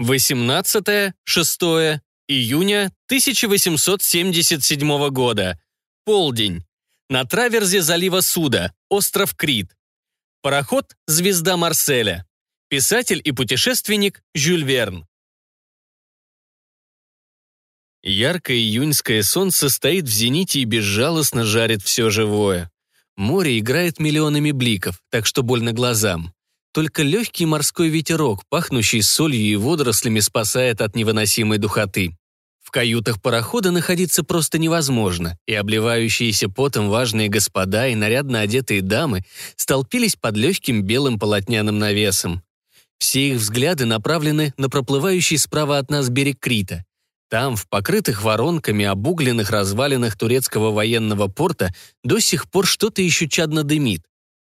18-6 июня 1877 года. Полдень. На траверзе залива Суда, остров Крит. Пароход «Звезда Марселя». Писатель и путешественник Жюль Верн. Яркое июньское солнце стоит в зените и безжалостно жарит все живое. Море играет миллионами бликов, так что больно глазам. Только легкий морской ветерок, пахнущий солью и водорослями, спасает от невыносимой духоты. В каютах парохода находиться просто невозможно, и обливающиеся потом важные господа и нарядно одетые дамы столпились под легким белым полотняным навесом. Все их взгляды направлены на проплывающий справа от нас берег Крита. Там, в покрытых воронками обугленных развалинах турецкого военного порта, до сих пор что-то еще чадно дымит.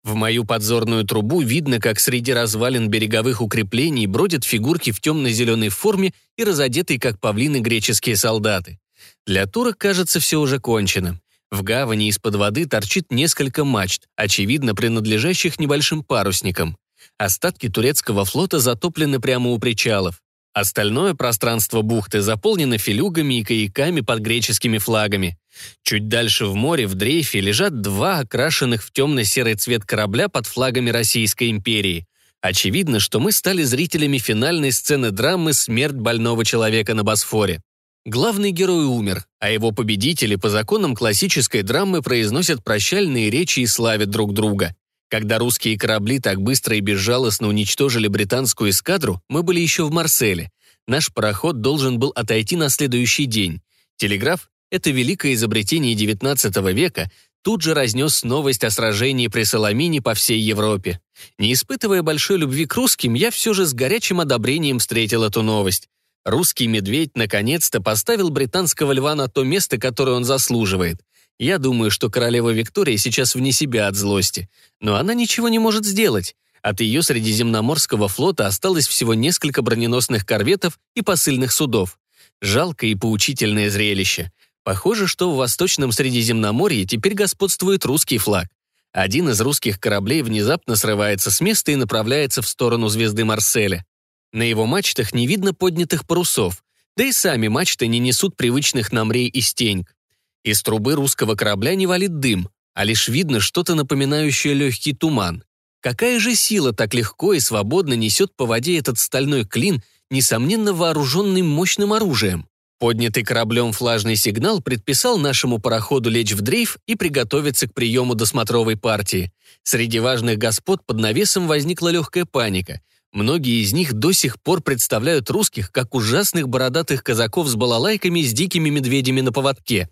В мою подзорную трубу видно, как среди развалин береговых укреплений бродят фигурки в темно-зеленой форме и разодетые, как павлины, греческие солдаты. Для турок, кажется, все уже кончено. В гавани из-под воды торчит несколько мачт, очевидно принадлежащих небольшим парусникам. Остатки турецкого флота затоплены прямо у причалов. Остальное пространство бухты заполнено филюгами и каяками под греческими флагами. Чуть дальше в море, в дрейфе, лежат два окрашенных в темно-серый цвет корабля под флагами Российской империи. Очевидно, что мы стали зрителями финальной сцены драмы «Смерть больного человека на Босфоре». Главный герой умер, а его победители по законам классической драмы произносят прощальные речи и славят друг друга. Когда русские корабли так быстро и безжалостно уничтожили британскую эскадру, мы были еще в Марселе. Наш пароход должен был отойти на следующий день. Телеграф это великое изобретение XIX века тут же разнес новость о сражении при Соломине по всей Европе. Не испытывая большой любви к русским, я все же с горячим одобрением встретил эту новость. Русский медведь наконец-то поставил британского льва на то место, которое он заслуживает. Я думаю, что королева Виктория сейчас вне себя от злости. Но она ничего не может сделать. От ее Средиземноморского флота осталось всего несколько броненосных корветов и посыльных судов. Жалкое и поучительное зрелище. Похоже, что в Восточном Средиземноморье теперь господствует русский флаг. Один из русских кораблей внезапно срывается с места и направляется в сторону звезды Марселя. На его мачтах не видно поднятых парусов, да и сами мачты не несут привычных нам рей и стеньк. Из трубы русского корабля не валит дым, а лишь видно что-то напоминающее легкий туман. Какая же сила так легко и свободно несет по воде этот стальной клин, несомненно вооруженный мощным оружием? Поднятый кораблем флажный сигнал предписал нашему пароходу лечь в дрейф и приготовиться к приему досмотровой партии. Среди важных господ под навесом возникла легкая паника. Многие из них до сих пор представляют русских как ужасных бородатых казаков с балалайками с дикими медведями на поводке.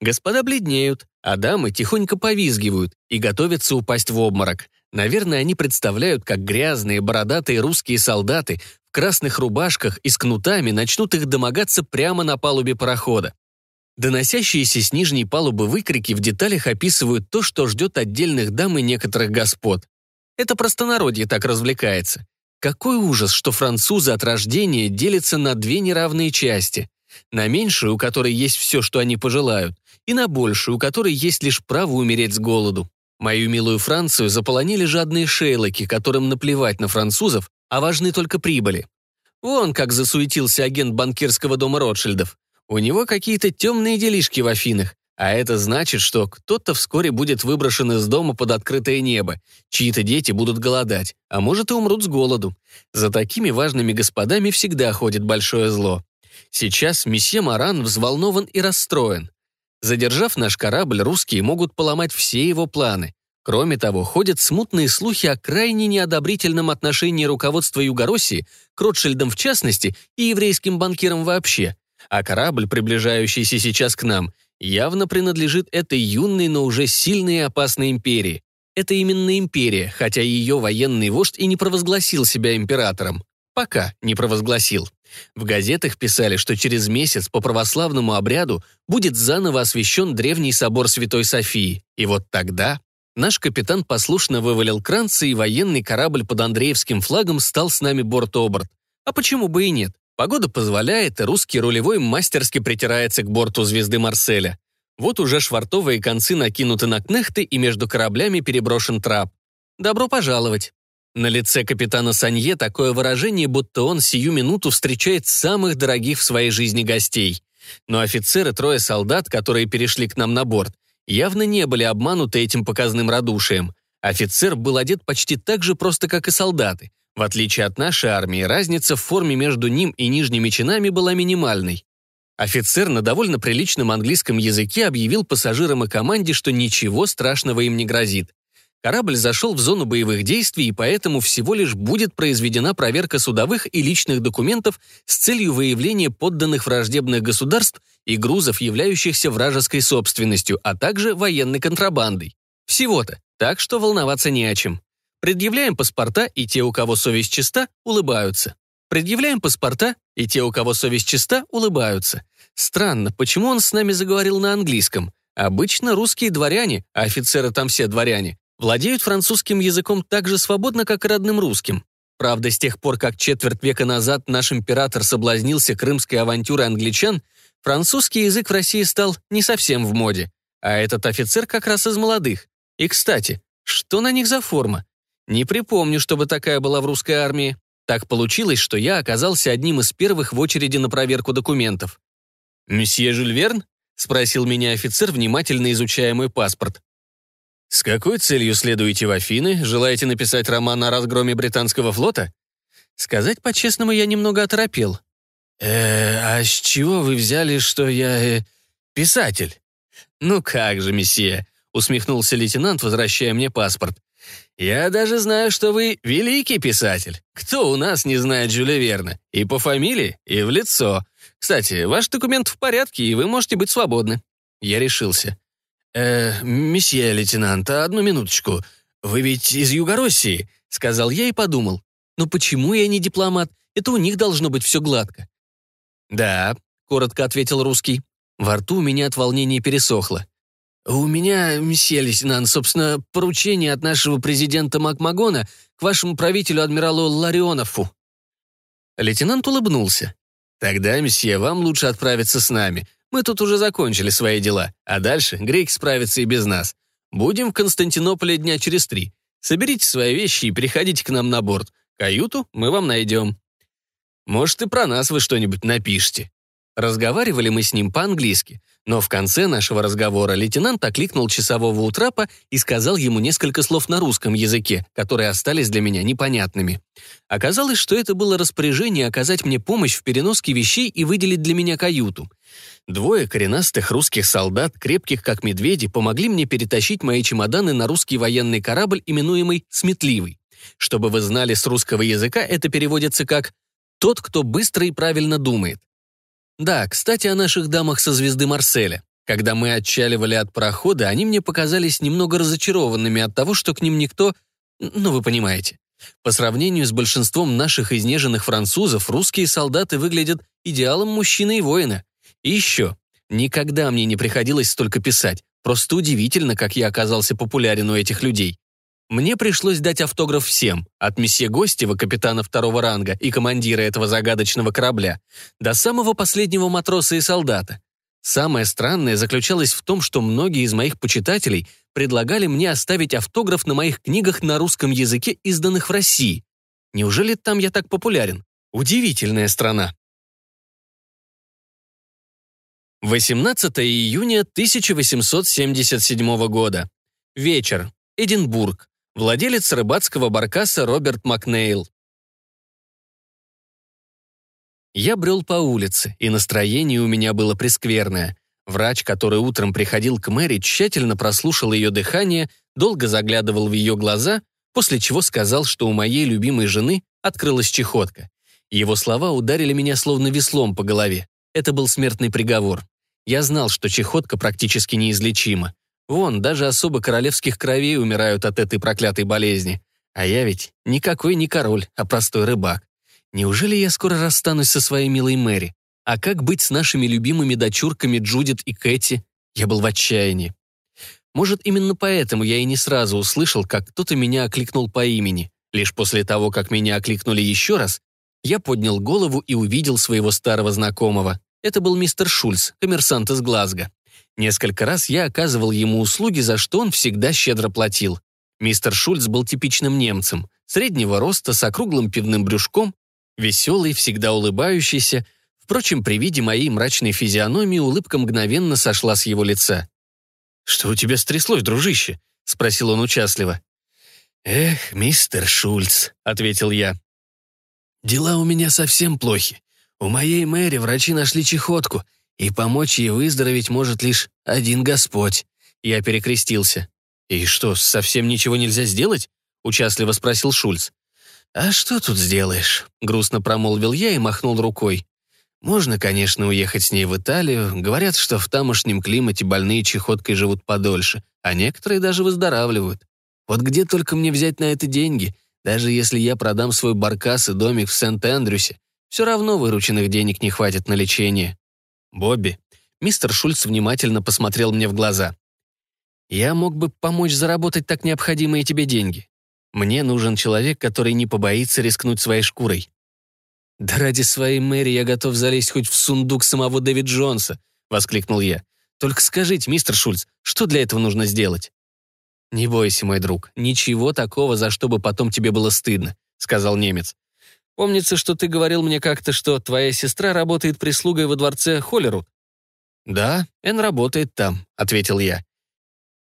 Господа бледнеют, а дамы тихонько повизгивают и готовятся упасть в обморок. Наверное, они представляют, как грязные бородатые русские солдаты в красных рубашках и с кнутами начнут их домогаться прямо на палубе парохода. Доносящиеся с нижней палубы выкрики в деталях описывают то, что ждет отдельных дам и некоторых господ. Это простонародье так развлекается. Какой ужас, что французы от рождения делятся на две неравные части. На меньшую, у которой есть все, что они пожелают, и на большую, у которой есть лишь право умереть с голоду. Мою милую Францию заполонили жадные шейлоки, которым наплевать на французов, а важны только прибыли. Вон как засуетился агент банкирского дома Ротшильдов. У него какие-то темные делишки в Афинах, а это значит, что кто-то вскоре будет выброшен из дома под открытое небо, чьи-то дети будут голодать, а может и умрут с голоду. За такими важными господами всегда ходит большое зло. Сейчас месье Маран взволнован и расстроен. Задержав наш корабль, русские могут поломать все его планы. Кроме того, ходят смутные слухи о крайне неодобрительном отношении руководства Югороссии к Ротшильдам в частности и еврейским банкирам вообще, а корабль, приближающийся сейчас к нам, явно принадлежит этой юной, но уже сильной и опасной империи. Это именно империя, хотя ее военный вождь и не провозгласил себя императором. Пока не провозгласил. В газетах писали, что через месяц по православному обряду будет заново освящен древний собор Святой Софии. И вот тогда Наш капитан послушно вывалил кранцы, и военный корабль под Андреевским флагом стал с нами борт-оборт. А почему бы и нет? Погода позволяет, и русский рулевой мастерски притирается к борту звезды Марселя. Вот уже швартовые концы накинуты на кнехты, и между кораблями переброшен трап. Добро пожаловать. На лице капитана Санье такое выражение, будто он сию минуту встречает самых дорогих в своей жизни гостей. Но офицеры, трое солдат, которые перешли к нам на борт, явно не были обмануты этим показным радушием. Офицер был одет почти так же просто, как и солдаты. В отличие от нашей армии, разница в форме между ним и нижними чинами была минимальной. Офицер на довольно приличном английском языке объявил пассажирам и команде, что ничего страшного им не грозит. Корабль зашел в зону боевых действий, и поэтому всего лишь будет произведена проверка судовых и личных документов с целью выявления подданных враждебных государств и грузов, являющихся вражеской собственностью, а также военной контрабандой. Всего-то, так что волноваться не о чем. Предъявляем паспорта, и те, у кого совесть чиста, улыбаются. Предъявляем паспорта, и те, у кого совесть чиста, улыбаются. Странно, почему он с нами заговорил на английском? Обычно русские дворяне, а офицеры там все дворяне, владеют французским языком так же свободно, как и родным русским. Правда, с тех пор, как четверть века назад наш император соблазнился крымской авантюрой англичан, французский язык в России стал не совсем в моде. А этот офицер как раз из молодых. И, кстати, что на них за форма? Не припомню, чтобы такая была в русской армии. Так получилось, что я оказался одним из первых в очереди на проверку документов. «Месье Жюль Верн?» — спросил меня офицер, внимательно изучая мой паспорт. «С какой целью следуете в Афины? Желаете написать роман о разгроме британского флота?» Сказать по-честному, я немного оторопел. «Э, а с чего вы взяли, что я э, писатель?» «Ну как же, месье», — усмехнулся лейтенант, возвращая мне паспорт. «Я даже знаю, что вы великий писатель. Кто у нас не знает Жюля Верна? И по фамилии, и в лицо. Кстати, ваш документ в порядке, и вы можете быть свободны». Я решился. «Э, месье лейтенант, одну минуточку. Вы ведь из Юго-России?» — сказал я и подумал. «Ну почему я не дипломат? Это у них должно быть все гладко». «Да», — коротко ответил русский. Во рту у меня от волнения пересохло. «У меня, месье лейтенант, собственно, поручение от нашего президента Макмагона к вашему правителю адмиралу Ларионову». Лейтенант улыбнулся. «Тогда, месье, вам лучше отправиться с нами. Мы тут уже закончили свои дела, а дальше греки справятся и без нас. Будем в Константинополе дня через три. Соберите свои вещи и приходите к нам на борт. Каюту мы вам найдем. Может, и про нас вы что-нибудь напишите». Разговаривали мы с ним по-английски, но в конце нашего разговора лейтенант окликнул часового у трапа и сказал ему несколько слов на русском языке, которые остались для меня непонятными. Оказалось, что это было распоряжение оказать мне помощь в переноске вещей и выделить для меня каюту. Двое коренастых русских солдат, крепких как медведи, помогли мне перетащить мои чемоданы на русский военный корабль, именуемый «Сметливый». Чтобы вы знали, с русского языка это переводится как «тот, кто быстро и правильно думает». Да, кстати, о наших дамах со звезды Марселя. Когда мы отчаливали от парохода, они мне показались немного разочарованными от того, что к ним никто... Ну, вы понимаете. По сравнению с большинством наших изнеженных французов, русские солдаты выглядят идеалом мужчины и воина. И еще, никогда мне не приходилось столько писать. Просто удивительно, как я оказался популярен у этих людей. Мне пришлось дать автограф всем, от месье Гостева, капитана второго ранга и командира этого загадочного корабля, до самого последнего матроса и солдата. Самое странное заключалось в том, что многие из моих почитателей предлагали мне оставить автограф на моих книгах на русском языке, изданных в России. Неужели там я так популярен? Удивительная страна. 18 июня 1877 года. Вечер. Эдинбург. Владелец рыбацкого баркаса Роберт Макнейл. Я брел по улице, и настроение у меня было прескверное. Врач, который утром приходил к Мэри, тщательно прослушал ее дыхание, долго заглядывал в ее глаза, после чего сказал, что у моей любимой жены открылась чехотка. Его слова ударили меня словно веслом по голове. Это был смертный приговор. Я знал, что чехотка практически неизлечима. Вон, даже особо королевских кровей умирают от этой проклятой болезни. А я ведь никакой не король, а простой рыбак. Неужели я скоро расстанусь со своей милой Мэри? А как быть с нашими любимыми дочурками Джудит и Кэти? Я был в отчаянии. Может, именно поэтому я и не сразу услышал, как кто-то меня окликнул по имени. Лишь после того, как меня окликнули еще раз, я поднял голову и увидел своего старого знакомого. Это был мистер Шульц, коммерсант из Глазго. Несколько раз я оказывал ему услуги, за что он всегда щедро платил. Мистер Шульц был типичным немцем, среднего роста, с округлым пивным брюшком, веселый, всегда улыбающийся. Впрочем, при виде моей мрачной физиономии улыбка мгновенно сошла с его лица. «Что у тебя стряслось, дружище?» — спросил он участливо. «Эх, мистер Шульц», — ответил я. «Дела у меня совсем плохи. У моей Мэри врачи нашли чехотку, и помочь ей выздороветь может лишь один Господь». Я перекрестился. «И что, совсем ничего нельзя сделать?» — участливо спросил Шульц. «А что тут сделаешь?» — грустно промолвил я и махнул рукой. «Можно, конечно, уехать с ней в Италию. Говорят, что в тамошнем климате больные чехоткой живут подольше, а некоторые даже выздоравливают. Вот где только мне взять на это деньги? Даже если я продам свой баркас и домик в Сент-Эндрюсе, все равно вырученных денег не хватит на лечение. Бобби, мистер Шульц внимательно посмотрел мне в глаза. Я мог бы помочь заработать так необходимые тебе деньги. Мне нужен человек, который не побоится рискнуть своей шкурой. «Да ради своей Мэри я готов залезть хоть в сундук самого Дэвид Джонса», — воскликнул я. «Только скажите, мистер Шульц, что для этого нужно сделать?» «Не бойся, мой друг, ничего такого, за что бы потом тебе было стыдно», — сказал немец. «Помнится, что ты говорил мне как-то, что твоя сестра работает прислугой во дворце Холлеру». «Да, Эн работает там», — ответил я.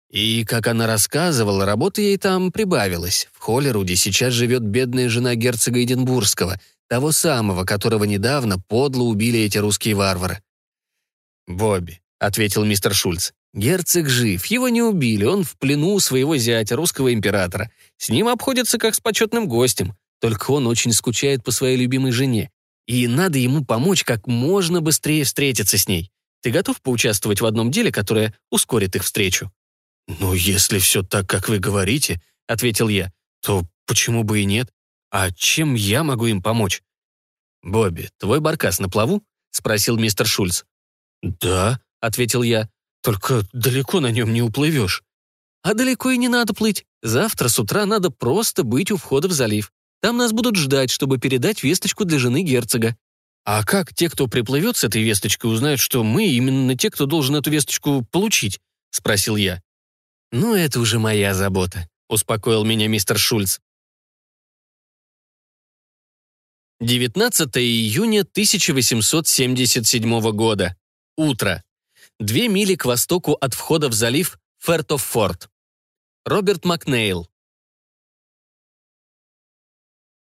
И, как она рассказывала, работа ей там прибавилась. В Холлеруде сейчас живет бедная жена герцога Эдинбургского, того самого, которого недавно подло убили эти русские варвары. «Бобби», — ответил мистер Шульц, Герцог жив, его не убили, он в плену у своего зятя, русского императора. С ним обходится как с почетным гостем, только он очень скучает по своей любимой жене. И надо ему помочь как можно быстрее встретиться с ней. Ты готов поучаствовать в одном деле, которое ускорит их встречу?» «Ну, если все так, как вы говорите», — ответил я, «то почему бы и нет? А чем я могу им помочь?» «Бобби, твой баркас на плаву?» — спросил мистер Шульц. «Да», — ответил я. Только далеко на нем не уплывешь. А далеко и не надо плыть. Завтра с утра надо просто быть у входа в залив. Там нас будут ждать, чтобы передать весточку для жены герцога. А как те, кто приплывет с этой весточкой, узнают, что мы именно те, кто должен эту весточку получить? Спросил я. Ну, это уже моя забота, успокоил меня мистер Шульц. 19 июня 1877 года. Утро. Две мили к востоку от входа в залив Фертофорд. Роберт Макнейл.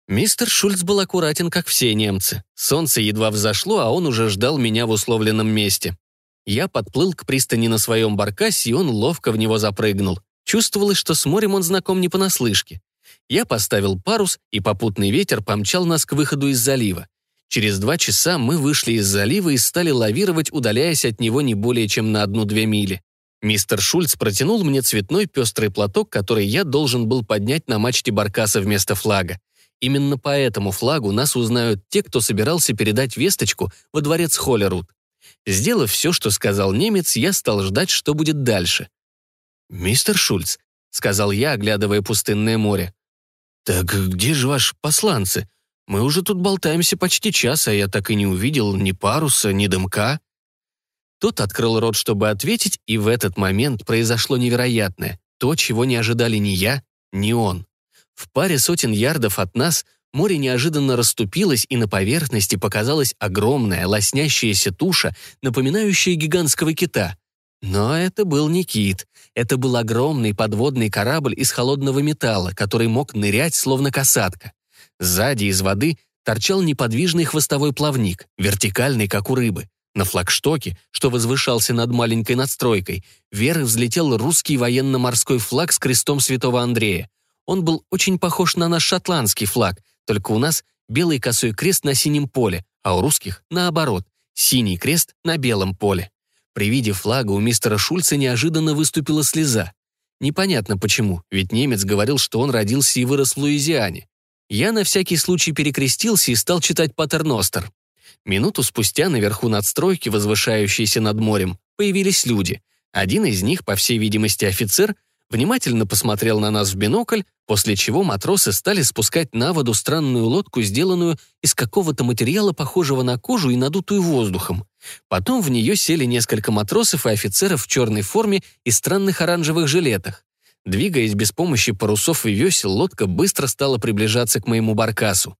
Мистер Шульц был аккуратен, как все немцы. Солнце едва взошло, а он уже ждал меня в условленном месте. Я подплыл к пристани на своем баркасе, и он ловко в него запрыгнул. Чувствовалось, что с морем он знаком не понаслышке. Я поставил парус, и попутный ветер помчал нас к выходу из залива. Через два часа мы вышли из залива и стали лавировать, удаляясь от него не более чем на одну-две мили. Мистер Шульц протянул мне цветной пестрый платок, который я должен был поднять на мачте баркаса вместо флага. Именно по этому флагу нас узнают те, кто собирался передать весточку во дворец Холлерут. Сделав все, что сказал немец, я стал ждать, что будет дальше. «Мистер Шульц», — сказал я, оглядывая пустынное море, — «так где же ваши посланцы? Мы уже тут болтаемся почти час, а я так и не увидел ни паруса, ни дымка». Тот открыл рот, чтобы ответить, и в этот момент произошло невероятное. То, чего не ожидали ни я, ни он. В паре сотен ярдов от нас море неожиданно расступилось, и на поверхности показалась огромная, лоснящаяся туша, напоминающая гигантского кита. Но это был не кит. Это был огромный подводный корабль из холодного металла, который мог нырять, словно касатка. Сзади из воды торчал неподвижный хвостовой плавник, вертикальный, как у рыбы. На флагштоке, что возвышался над маленькой надстройкой, вверх взлетел русский военно-морской флаг с крестом святого Андрея. Он был очень похож на наш шотландский флаг, только у нас белый косой крест на синем поле, а у русских наоборот, синий крест на белом поле. При виде флага у мистера Шульца неожиданно выступила слеза. Непонятно почему, ведь немец говорил, что он родился и вырос в Луизиане. Я на всякий случай перекрестился и стал читать Патерностер. Минуту спустя наверху надстройки, возвышающейся над морем, появились люди. Один из них, по всей видимости офицер, внимательно посмотрел на нас в бинокль, после чего матросы стали спускать на воду странную лодку, сделанную из какого-то материала, похожего на кожу и надутую воздухом. Потом в нее сели несколько матросов и офицеров в черной форме и странных оранжевых жилетах. Двигаясь без помощи парусов и весел, лодка быстро стала приближаться к моему баркасу.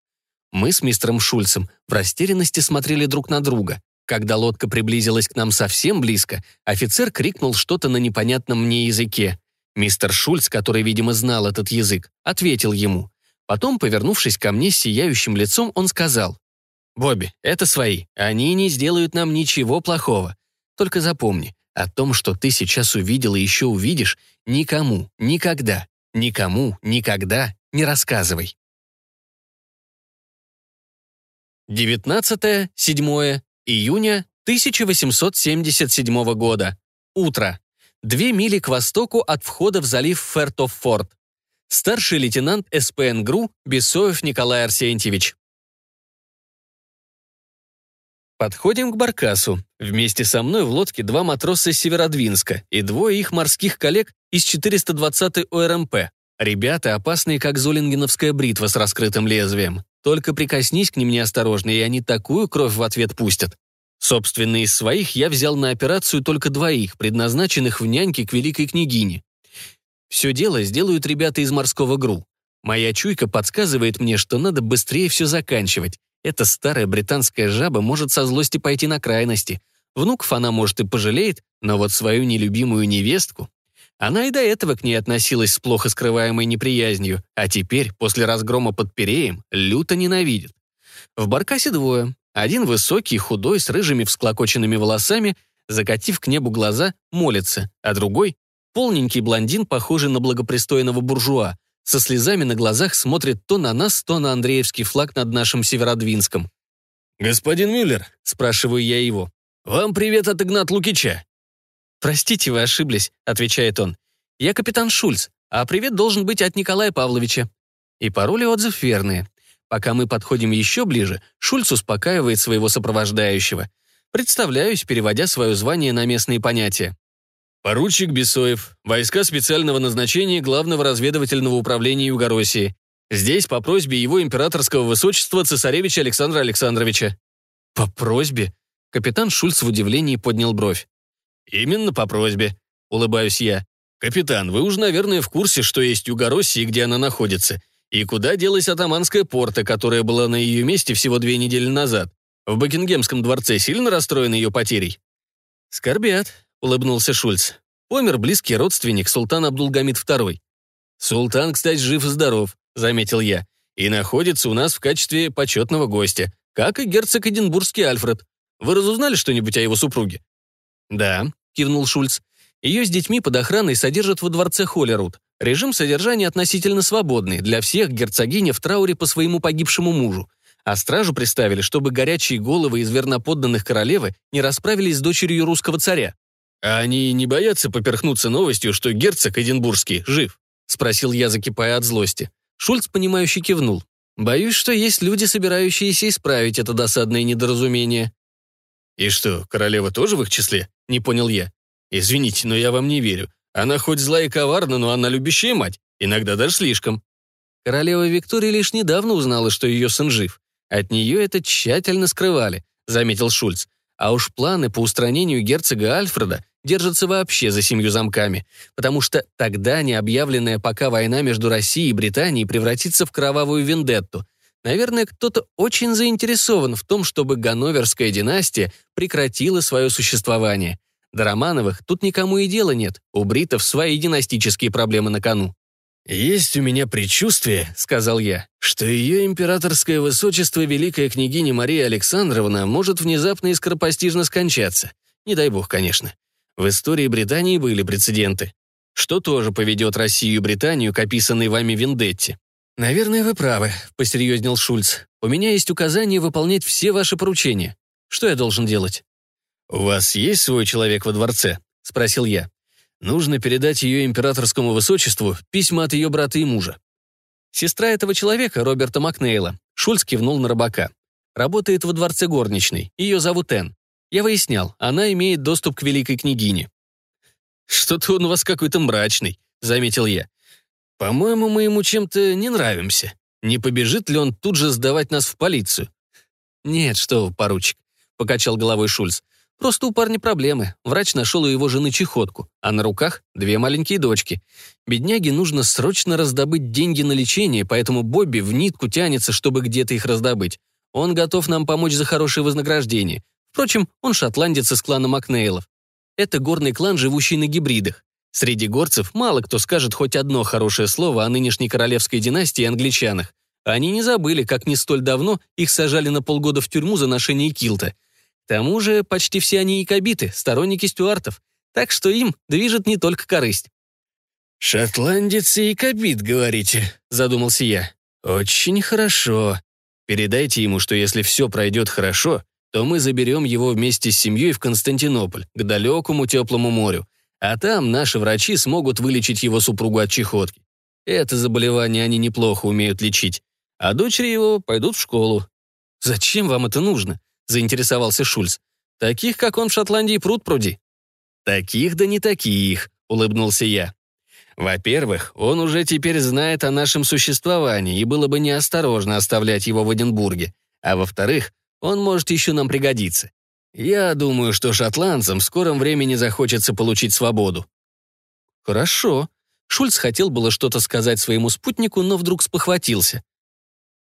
Мы с мистером Шульцем в растерянности смотрели друг на друга. Когда лодка приблизилась к нам совсем близко, офицер крикнул что-то на непонятном мне языке. Мистер Шульц, который, видимо, знал этот язык, ответил ему. Потом, повернувшись ко мне с сияющим лицом, он сказал, «Бобби, это свои. Они не сделают нам ничего плохого. Только запомни, о том, что ты сейчас увидел и еще увидишь, никому, никогда, никому, никогда не рассказывай. 19-7 июня 1877 года. Утро. Две мили к востоку от входа в залив Фертофорд. Старший лейтенант СПН ГРУ Бесоев Николай Арсентьевич. Подходим к Баркасу. Вместе со мной в лодке два матроса из Северодвинска и двое их морских коллег из 420-й ОРМП. Ребята опасные, как золингеновская бритва с раскрытым лезвием. Только прикоснись к ним неосторожно, и они такую кровь в ответ пустят. Собственно, из своих я взял на операцию только двоих, предназначенных в няньке к великой княгине. Все дело сделают ребята из морского ГРУ. Моя чуйка подсказывает мне, что надо быстрее все заканчивать, эта старая британская жаба может со злости пойти на крайности. Внуков она, может, и пожалеет, но вот свою нелюбимую невестку... Она и до этого к ней относилась с плохо скрываемой неприязнью, а теперь, после разгрома под Переем, люто ненавидит. В баркасе двое. Один высокий, худой, с рыжими всклокоченными волосами, закатив к небу глаза, молится, а другой — полненький блондин, похожий на благопристойного буржуа, со слезами на глазах смотрит то на нас, то на Андреевский флаг над нашим Северодвинском. «Господин Мюллер», — спрашиваю я его, — «вам привет от Игнат Лукича». «Простите, вы ошиблись», — отвечает он. «Я капитан Шульц, а привет должен быть от Николая Павловича». И пароли отзыв верные. Пока мы подходим еще ближе, Шульц успокаивает своего сопровождающего. Представляюсь, переводя свое звание на местные понятия. Поручик Бесоев, войска специального назначения Главного разведывательного управления Югороссии. Здесь по просьбе его императорского высочества цесаревича Александра Александровича. По просьбе? Капитан Шульц в удивлении поднял бровь. Именно по просьбе, улыбаюсь я. Капитан, вы уж, наверное, в курсе, что есть Югороссия и где она находится. И куда делась атаманская порта, которая была на ее месте всего две недели назад? В Букингемском дворце сильно расстроены ее потерей? Скорбят, улыбнулся Шульц. Помер близкий родственник, султан Абдулгамид II. Султан, кстати, жив и здоров, заметил я, и находится у нас в качестве почетного гостя, как и герцог Эдинбургский Альфред. Вы разузнали что-нибудь о его супруге? Да, кивнул Шульц. Ее с детьми под охраной содержат во дворце Холлерут. Режим содержания относительно свободный, для всех герцогиня в трауре по своему погибшему мужу. А стражу приставили, чтобы горячие головы из верноподданных королевы не расправились с дочерью русского царя. «А они не боятся поперхнуться новостью, что герцог Эдинбургский жив?» — спросил я, закипая от злости. Шульц, понимающе кивнул. «Боюсь, что есть люди, собирающиеся исправить это досадное недоразумение». «И что, королева тоже в их числе?» — не понял я. «Извините, но я вам не верю. Она хоть зла и коварна, но она любящая мать. Иногда даже слишком». Королева Виктория лишь недавно узнала, что ее сын жив. От нее это тщательно скрывали, заметил Шульц. А уж планы по устранению герцога Альфреда держатся вообще за семью замками, потому что тогда необъявленная пока война между Россией и Британией превратится в кровавую вендетту. Наверное, кто-то очень заинтересован в том, чтобы Ганноверская династия прекратила свое существование. До Романовых тут никому и дела нет, у бритов свои династические проблемы на кону. «Есть у меня предчувствие», — сказал я, «что ее императорское высочество великая княгиня Мария Александровна может внезапно и скоропостижно скончаться. Не дай бог, конечно. В истории Британии были прецеденты. Что тоже поведет Россию и Британию к описанной вами Вендетте. «Наверное, вы правы», — посерьезнел Шульц. «У меня есть указание выполнять все ваши поручения. Что я должен делать?» «У вас есть свой человек во дворце?» — спросил я. «Нужно передать ее императорскому высочеству письма от ее брата и мужа». Сестра этого человека, Роберта Макнейла, Шульц кивнул на рыбака. Работает во дворце горничной. Ее зовут Энн. Я выяснял, она имеет доступ к великой княгине. «Что-то он у вас какой-то мрачный», — заметил я. «По-моему, мы ему чем-то не нравимся. Не побежит ли он тут же сдавать нас в полицию?» «Нет, что поручик», — покачал головой Шульц. Просто у парня проблемы. Врач нашел у его жены чехотку, а на руках две маленькие дочки. Бедняге нужно срочно раздобыть деньги на лечение, поэтому Бобби в нитку тянется, чтобы где-то их раздобыть. Он готов нам помочь за хорошее вознаграждение. Впрочем, он шотландец из клана Макнейлов. Это горный клан, живущий на гибридах. Среди горцев мало кто скажет хоть одно хорошее слово о нынешней королевской династии и англичанах. Они не забыли, как не столь давно их сажали на полгода в тюрьму за ношение килта. К тому же почти все они якобиты, сторонники стюартов, так что им движет не только корысть. «Шотландец и якобит, говорите», — задумался я. «Очень хорошо. Передайте ему, что если все пройдет хорошо, то мы заберем его вместе с семьей в Константинополь, к далекому теплому морю, а там наши врачи смогут вылечить его супругу от чехотки. Это заболевание они неплохо умеют лечить, а дочери его пойдут в школу. Зачем вам это нужно? Заинтересовался Шульц. «Таких, как он в Шотландии, пруд пруди». «Таких да не таких», — улыбнулся я. «Во-первых, он уже теперь знает о нашем существовании, и было бы неосторожно оставлять его в Эдинбурге. А во-вторых, он может еще нам пригодиться. Я думаю, что шотландцам в скором времени захочется получить свободу». «Хорошо». Шульц хотел было что-то сказать своему спутнику, но вдруг спохватился.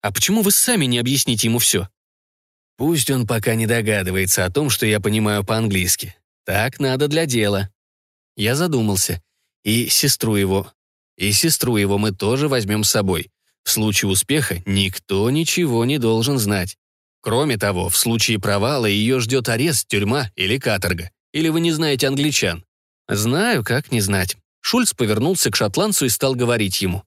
«А почему вы сами не объясните ему все?» Пусть он пока не догадывается о том, что я понимаю по-английски. Так надо для дела. Я задумался. И сестру его. И сестру его мы тоже возьмем с собой. В случае успеха никто ничего не должен знать. Кроме того, в случае провала ее ждет арест, тюрьма или каторга. Или вы не знаете англичан? Знаю, как не знать. Шульц повернулся к шотландцу и стал говорить ему.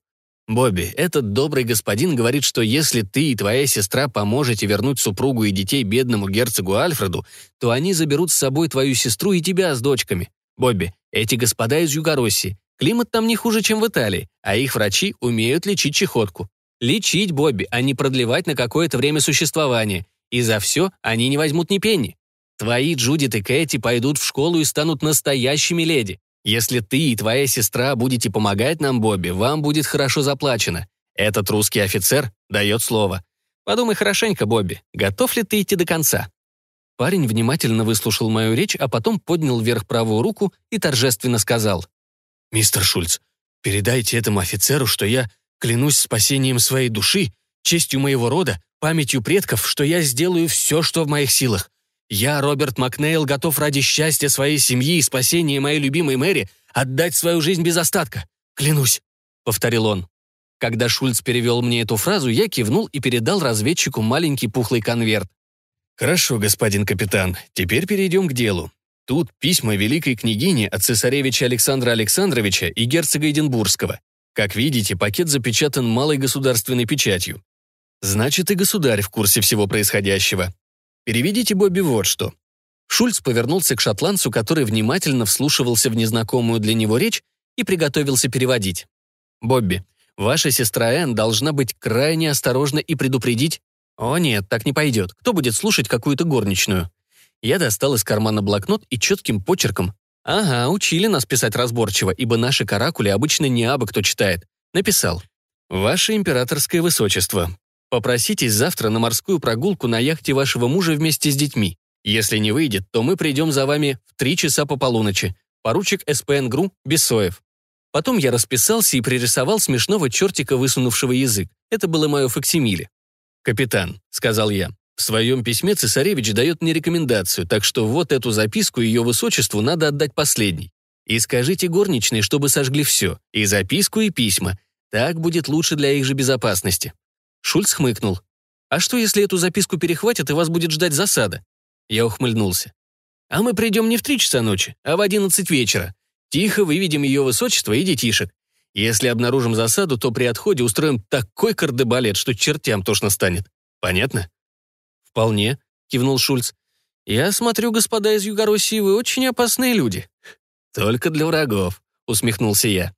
«Бобби, этот добрый господин говорит, что если ты и твоя сестра поможете вернуть супругу и детей бедному герцогу Альфреду, то они заберут с собой твою сестру и тебя с дочками. Бобби, эти господа из Югороссии. Климат там не хуже, чем в Италии, а их врачи умеют лечить чехотку. Лечить, Бобби, а не продлевать на какое-то время существования. И за все они не возьмут ни пенни. Твои Джудит и Кэти пойдут в школу и станут настоящими леди. Если ты и твоя сестра будете помогать нам, Бобби, вам будет хорошо заплачено. Этот русский офицер дает слово. Подумай хорошенько, Бобби, готов ли ты идти до конца?» Парень внимательно выслушал мою речь, а потом поднял вверх правую руку и торжественно сказал. «Мистер Шульц, передайте этому офицеру, что я клянусь спасением своей души, честью моего рода, памятью предков, что я сделаю все, что в моих силах. Я, Роберт Макнейл, готов ради счастья своей семьи и спасения моей любимой Мэри отдать свою жизнь без остатка. Клянусь», — повторил он. Когда Шульц перевел мне эту фразу, я кивнул и передал разведчику маленький пухлый конверт. «Хорошо, господин капитан, теперь перейдем к делу. Тут письма великой княгини от цесаревича Александра Александровича и герцога Эдинбургского. Как видите, пакет запечатан малой государственной печатью. Значит, и государь в курсе всего происходящего. Переведите Бобби вот что». Шульц повернулся к шотландцу, который внимательно вслушивался в незнакомую для него речь и приготовился переводить. «Бобби, ваша сестра Энн должна быть крайне осторожна и предупредить...» «О нет, так не пойдет. Кто будет слушать какую-то горничную?» Я достал из кармана блокнот и четким почерком Ага, учили нас писать разборчиво, ибо наши каракули обычно не абы кто читает. Написал. «Ваше императорское высочество, Попроситесь завтра на морскую прогулку на яхте вашего мужа вместе с детьми. Если не выйдет, то мы придем за вами в три часа по полуночи. Поручик СПН ГРУ Бесоев. Потом я расписался и пририсовал смешного чертика, высунувшего язык. Это было мое факсимиле. «Капитан», — сказал я, — «в своем письме цесаревич дает мне рекомендацию, так что вот эту записку ее высочеству надо отдать последней. И скажите горничной, чтобы сожгли все, и записку, и письма. Так будет лучше для их же безопасности». Шульц хмыкнул. «А что, если эту записку перехватят, и вас будет ждать засада?» Я ухмыльнулся. «А мы придем не в три часа ночи, а в одиннадцать вечера. Тихо выведем ее высочество и детишек. Если обнаружим засаду, то при отходе устроим такой кардебалет, что чертям тошно станет. Понятно?» «Вполне», — кивнул Шульц. «Я смотрю, господа из Югороссии, вы очень опасные люди». «Только для врагов», — усмехнулся я.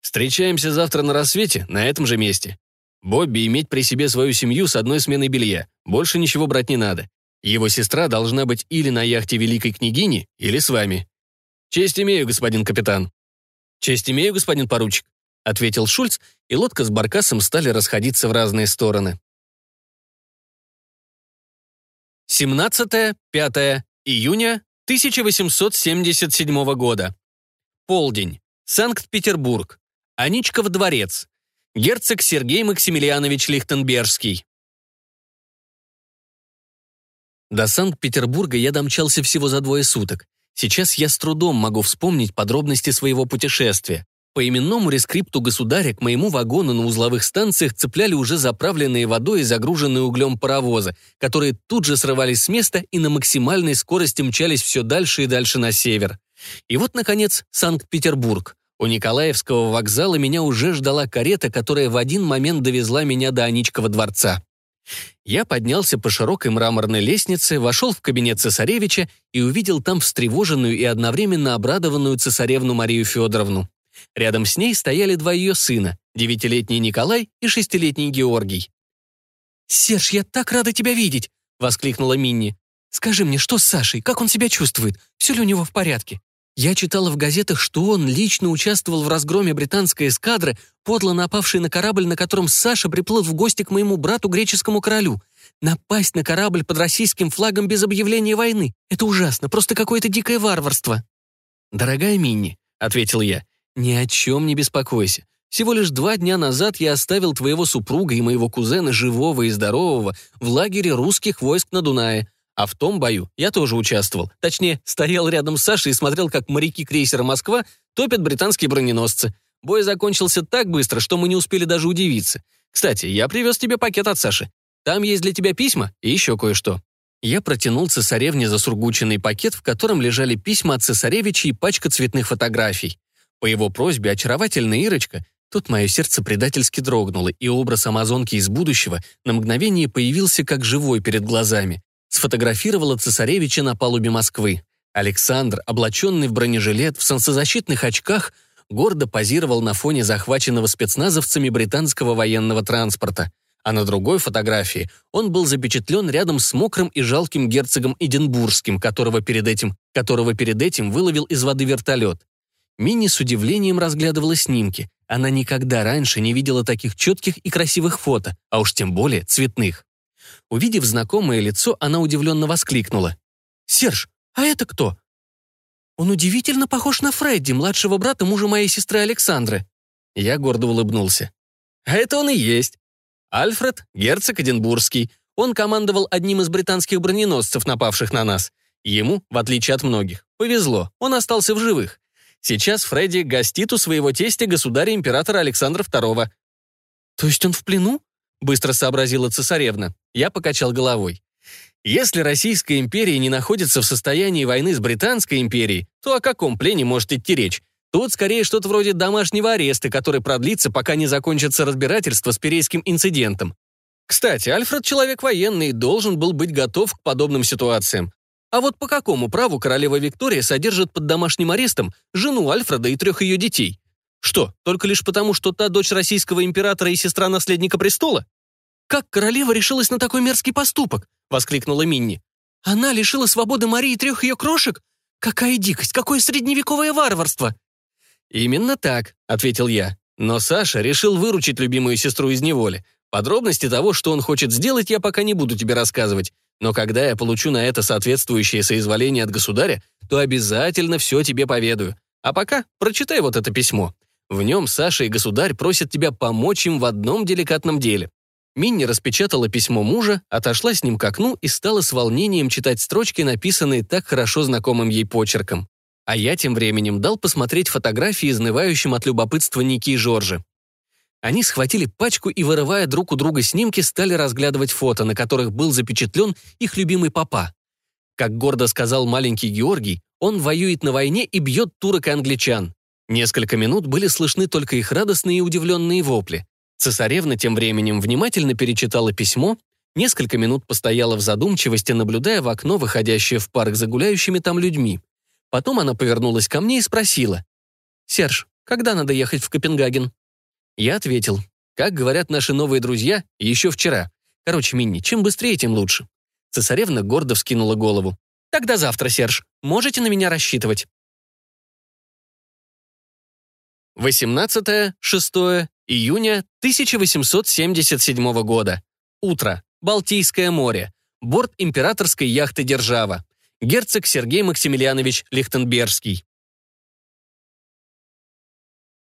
«Встречаемся завтра на рассвете на этом же месте. Бобби иметь при себе свою семью с одной сменой белья. Больше ничего брать не надо. Его сестра должна быть или на яхте Великой Княгини, или с вами. Честь имею, господин капитан. Честь имею, господин поручик, ответил Шульц, и лодка с баркасом стали расходиться в разные стороны. 17-5 июня 1877 года. Полдень. Санкт-Петербург. Аничков дворец. Герцог Сергей Максимилианович Лихтенбергский. До Санкт-Петербурга я домчался всего за двое суток. Сейчас я с трудом могу вспомнить подробности своего путешествия. По именному рескрипту государя к моему вагону на узловых станциях цепляли уже заправленные водой и загруженные углем паровозы, которые тут же срывались с места и на максимальной скорости мчались все дальше и дальше на север. И вот, наконец, Санкт-Петербург. У Николаевского вокзала меня уже ждала карета, которая в один момент довезла меня до Аничкова дворца. Я поднялся по широкой мраморной лестнице, вошел в кабинет цесаревича и увидел там встревоженную и одновременно обрадованную цесаревну Марию Федоровну. Рядом с ней стояли два ее сына, девятилетний Николай и шестилетний Георгий. «Серж, я так рада тебя видеть!» — воскликнула Минни. «Скажи мне, что с Сашей? Как он себя чувствует? Все ли у него в порядке?» Я читала в газетах, что он лично участвовал в разгроме британской эскадры, подло напавшей на корабль, на котором Саша приплыл в гости к моему брату, греческому королю. Напасть на корабль под российским флагом без объявления войны — это ужасно, просто какое-то дикое варварство. «Дорогая Минни», — ответил я, «Ни о чем не беспокойся. Всего лишь два дня назад я оставил твоего супруга и моего кузена, живого и здорового, в лагере русских войск на Дунае. А в том бою я тоже участвовал. Точнее, стоял рядом с Сашей и смотрел, как моряки крейсера «Москва» топят британские броненосцы. Бой закончился так быстро, что мы не успели даже удивиться. Кстати, я привез тебе пакет от Саши. Там есть для тебя письма и еще кое-что. Я протянул цесаревне засургученный пакет, в котором лежали письма от цесаревича и пачка цветных фотографий. По его просьбе очаровательная Ирочка, тут мое сердце предательски дрогнуло, и образ амазонки из будущего на мгновение появился как живой перед глазами. Сфотографировала цесаревича на палубе Москвы. Александр, облаченный в бронежилет, в солнцезащитных очках, гордо позировал на фоне захваченного спецназовцами британского военного транспорта. А на другой фотографии он был запечатлен рядом с мокрым и жалким герцогом Эдинбургским, которого перед этим, которого перед этим выловил из воды вертолет. Минни с удивлением разглядывала снимки. Она никогда раньше не видела таких четких и красивых фото, а уж тем более цветных. Увидев знакомое лицо, она удивленно воскликнула. «Серж, а это кто?» «Он удивительно похож на Фредди, младшего брата мужа моей сестры Александры». Я гордо улыбнулся. «А это он и есть. Альфред, герцог Эдинбургский. Он командовал одним из британских броненосцев, напавших на нас. Ему, в отличие от многих, повезло, он остался в живых. Сейчас Фредди гостит у своего тестя государя-императора Александра II. «То есть он в плену?» — быстро сообразила цесаревна. Я покачал головой. Если Российская империя не находится в состоянии войны с Британской империей, то о каком плене может идти речь? Тут скорее что-то вроде домашнего ареста, который продлится, пока не закончится разбирательство с Перейским инцидентом. Кстати, Альфред человек военный и должен был быть готов к подобным ситуациям. А вот по какому праву королева Виктория содержит под домашним арестом жену Альфреда и трех ее детей? Что, только лишь потому, что та дочь российского императора и сестра наследника престола? «Как королева решилась на такой мерзкий поступок?» — воскликнула Минни. «Она лишила свободы Марии трех ее крошек? Какая дикость, какое средневековое варварство!» «Именно так», — ответил я. Но Саша решил выручить любимую сестру из неволи. Подробности того, что он хочет сделать, я пока не буду тебе рассказывать. Но когда я получу на это соответствующее соизволение от государя, то обязательно все тебе поведаю. А пока прочитай вот это письмо. В нем Саша и государь просят тебя помочь им в одном деликатном деле». Минни распечатала письмо мужа, отошла с ним к окну и стала с волнением читать строчки, написанные так хорошо знакомым ей почерком. А я тем временем дал посмотреть фотографии, изнывающим от любопытства Ники и Жоржи. Они схватили пачку и, вырывая друг у друга снимки, стали разглядывать фото, на которых был запечатлен их любимый папа. Как гордо сказал маленький Георгий, он воюет на войне и бьет турок и англичан. Несколько минут были слышны только их радостные и удивленные вопли. Цесаревна тем временем внимательно перечитала письмо, несколько минут постояла в задумчивости, наблюдая в окно, выходящее в парк за гуляющими там людьми. Потом она повернулась ко мне и спросила. «Серж, когда надо ехать в Копенгаген?» Я ответил, как говорят наши новые друзья, еще вчера. Короче, Минни, чем быстрее, тем лучше. Цесаревна гордо вскинула голову. Тогда завтра, Серж. Можете на меня рассчитывать. 18-6 июня 1877 года. Утро. Балтийское море. Борт императорской яхты «Держава». герцог Сергей Максимилианович Лихтенбергский.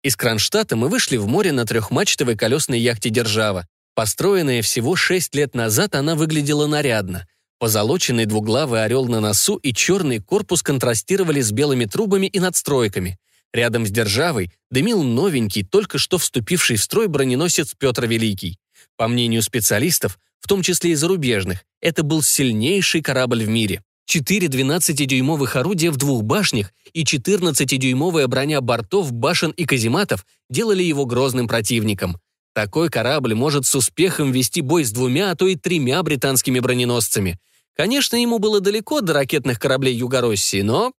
Из Кронштадта мы вышли в море на трехмачтовой колесной яхте «Держава». Построенная всего шесть лет назад, она выглядела нарядно. Позолоченный двуглавый орел на носу и черный корпус контрастировали с белыми трубами и надстройками. Рядом с «Державой» дымил новенький, только что вступивший в строй броненосец Петр Великий. По мнению специалистов, в том числе и зарубежных, это был сильнейший корабль в мире. Четыре 12-дюймовых орудия в двух башнях и 14-дюймовая броня бортов, башен и казематов делали его грозным противником. Такой корабль может с успехом вести бой с двумя, а то и тремя британскими броненосцами. Конечно, ему было далеко до ракетных кораблей Югороссии, но,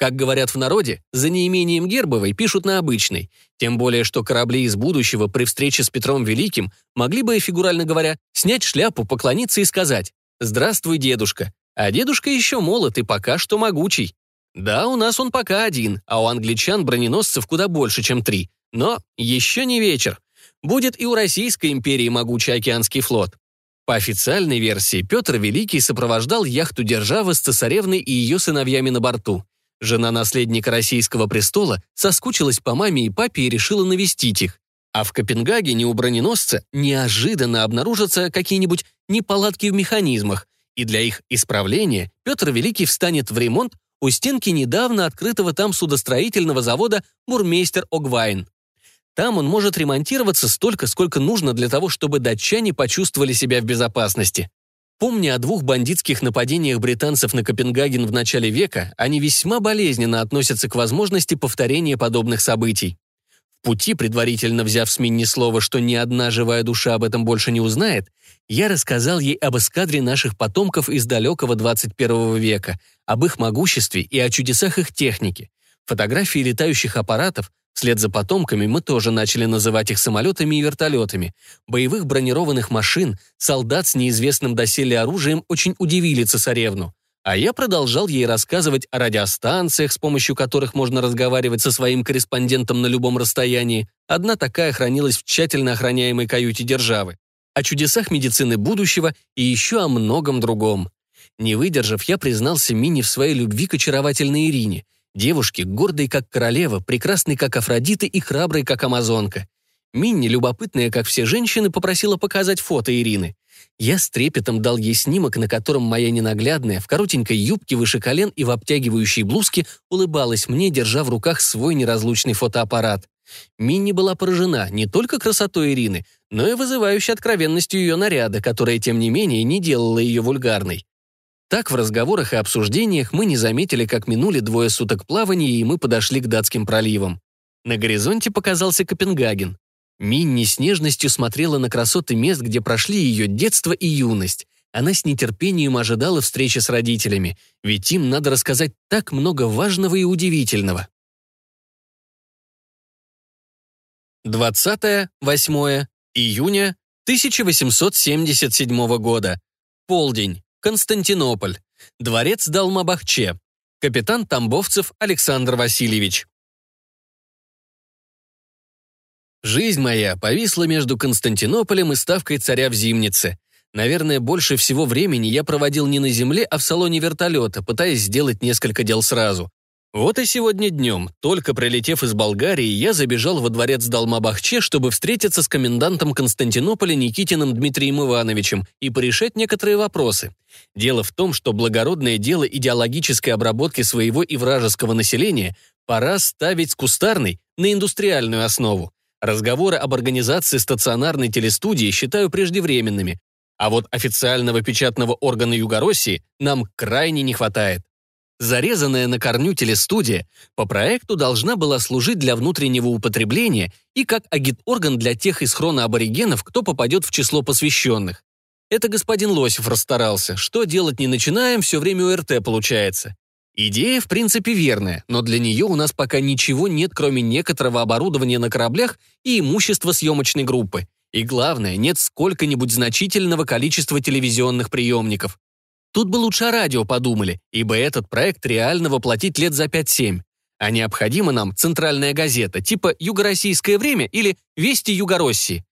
как говорят в народе, за неимением Гербовой пишут на обычной. Тем более, что корабли из будущего при встрече с Петром Великим могли бы, фигурально говоря, снять шляпу, поклониться и сказать «Здравствуй, дедушка». А дедушка еще молод и пока что могучий. Да, у нас он пока один, а у англичан броненосцев куда больше, чем три. Но еще не вечер будет и у Российской империи могучий океанский флот. По официальной версии, Петр Великий сопровождал яхту «Держава» с цесаревной и ее сыновьями на борту. Жена наследника российского престола соскучилась по маме и папе и решила навестить их. А в Копенгагене у броненосца неожиданно обнаружатся какие-нибудь неполадки в механизмах, и для их исправления Петр Великий встанет в ремонт у стенки недавно открытого там судостроительного завода «Мурмейстер Огвайн». Там он может ремонтироваться столько, сколько нужно для того, чтобы датчане почувствовали себя в безопасности. Помня о двух бандитских нападениях британцев на Копенгаген в начале века, они весьма болезненно относятся к возможности повторения подобных событий. В пути, предварительно взяв с Минни слово, что ни одна живая душа об этом больше не узнает, я рассказал ей об эскадре наших потомков из далекого 21 века, об их могуществе и о чудесах их техники. Фотографии летающих аппаратов, Вслед за потомками мы тоже начали называть их самолетами и вертолетами. Боевых бронированных машин, солдат с неизвестным доселе оружием очень удивили цесаревну. А я продолжал ей рассказывать о радиостанциях, с помощью которых можно разговаривать со своим корреспондентом на любом расстоянии. Одна такая хранилась в тщательно охраняемой каюте державы. О чудесах медицины будущего и еще о многом другом. Не выдержав, я признался Мине в своей любви к очаровательной Ирине – Девушки, гордой как королева, прекрасной как Афродита и храброй как Амазонка. Минни, любопытная, как все женщины, попросила показать фото Ирины. Я с трепетом дал ей снимок, на котором моя ненаглядная, в коротенькой юбке выше колен и в обтягивающей блузке улыбалась мне, держа в руках свой неразлучный фотоаппарат. Минни была поражена не только красотой Ирины, но и вызывающей откровенностью ее наряда, которая, тем не менее, не делала ее вульгарной. Так в разговорах и обсуждениях мы не заметили, как минули двое суток плавания, и мы подошли к датским проливам. На горизонте показался Копенгаген. Минни с нежностью смотрела на красоты мест, где прошли ее детство и юность. Она с нетерпением ожидала встречи с родителями, ведь им надо рассказать так много важного и удивительного. 20-8 июня 1877 года. Полдень. Константинополь. Дворец Далмабахче. Капитан Тамбовцев Александр Васильевич. Жизнь моя повисла между Константинополем и ставкой царя в Зимнице. Наверное, больше всего времени я проводил не на земле, а в салоне вертолета, пытаясь сделать несколько дел сразу. Вот и сегодня днем, только прилетев из Болгарии, я забежал во дворец Далмабахче, чтобы встретиться с комендантом Константинополя Никитиным Дмитрием Ивановичем и порешать некоторые вопросы. Дело в том, что благородное дело идеологической обработки своего и вражеского населения пора ставить с кустарной на индустриальную основу. Разговоры об организации стационарной телестудии считаю преждевременными, а вот официального печатного органа Югороссии нам крайне не хватает. Зарезанная на корню телестудия по проекту должна была служить для внутреннего употребления и как агиторган для тех из хроноаборигенов, кто попадет в число посвященных. Это господин Лосев расстарался. Что делать не начинаем, все время УРТ получается. Идея, в принципе, верная, но для нее у нас пока ничего нет, кроме некоторого оборудования на кораблях и имущества съемочной группы. И главное, нет сколько-нибудь значительного количества телевизионных приемников. Тут бы лучше о радио подумали, ибо этот проект реально воплотить лет за 5-7. А необходима нам центральная газета, типа «Юго-Российское время» или «Вести Юго-России».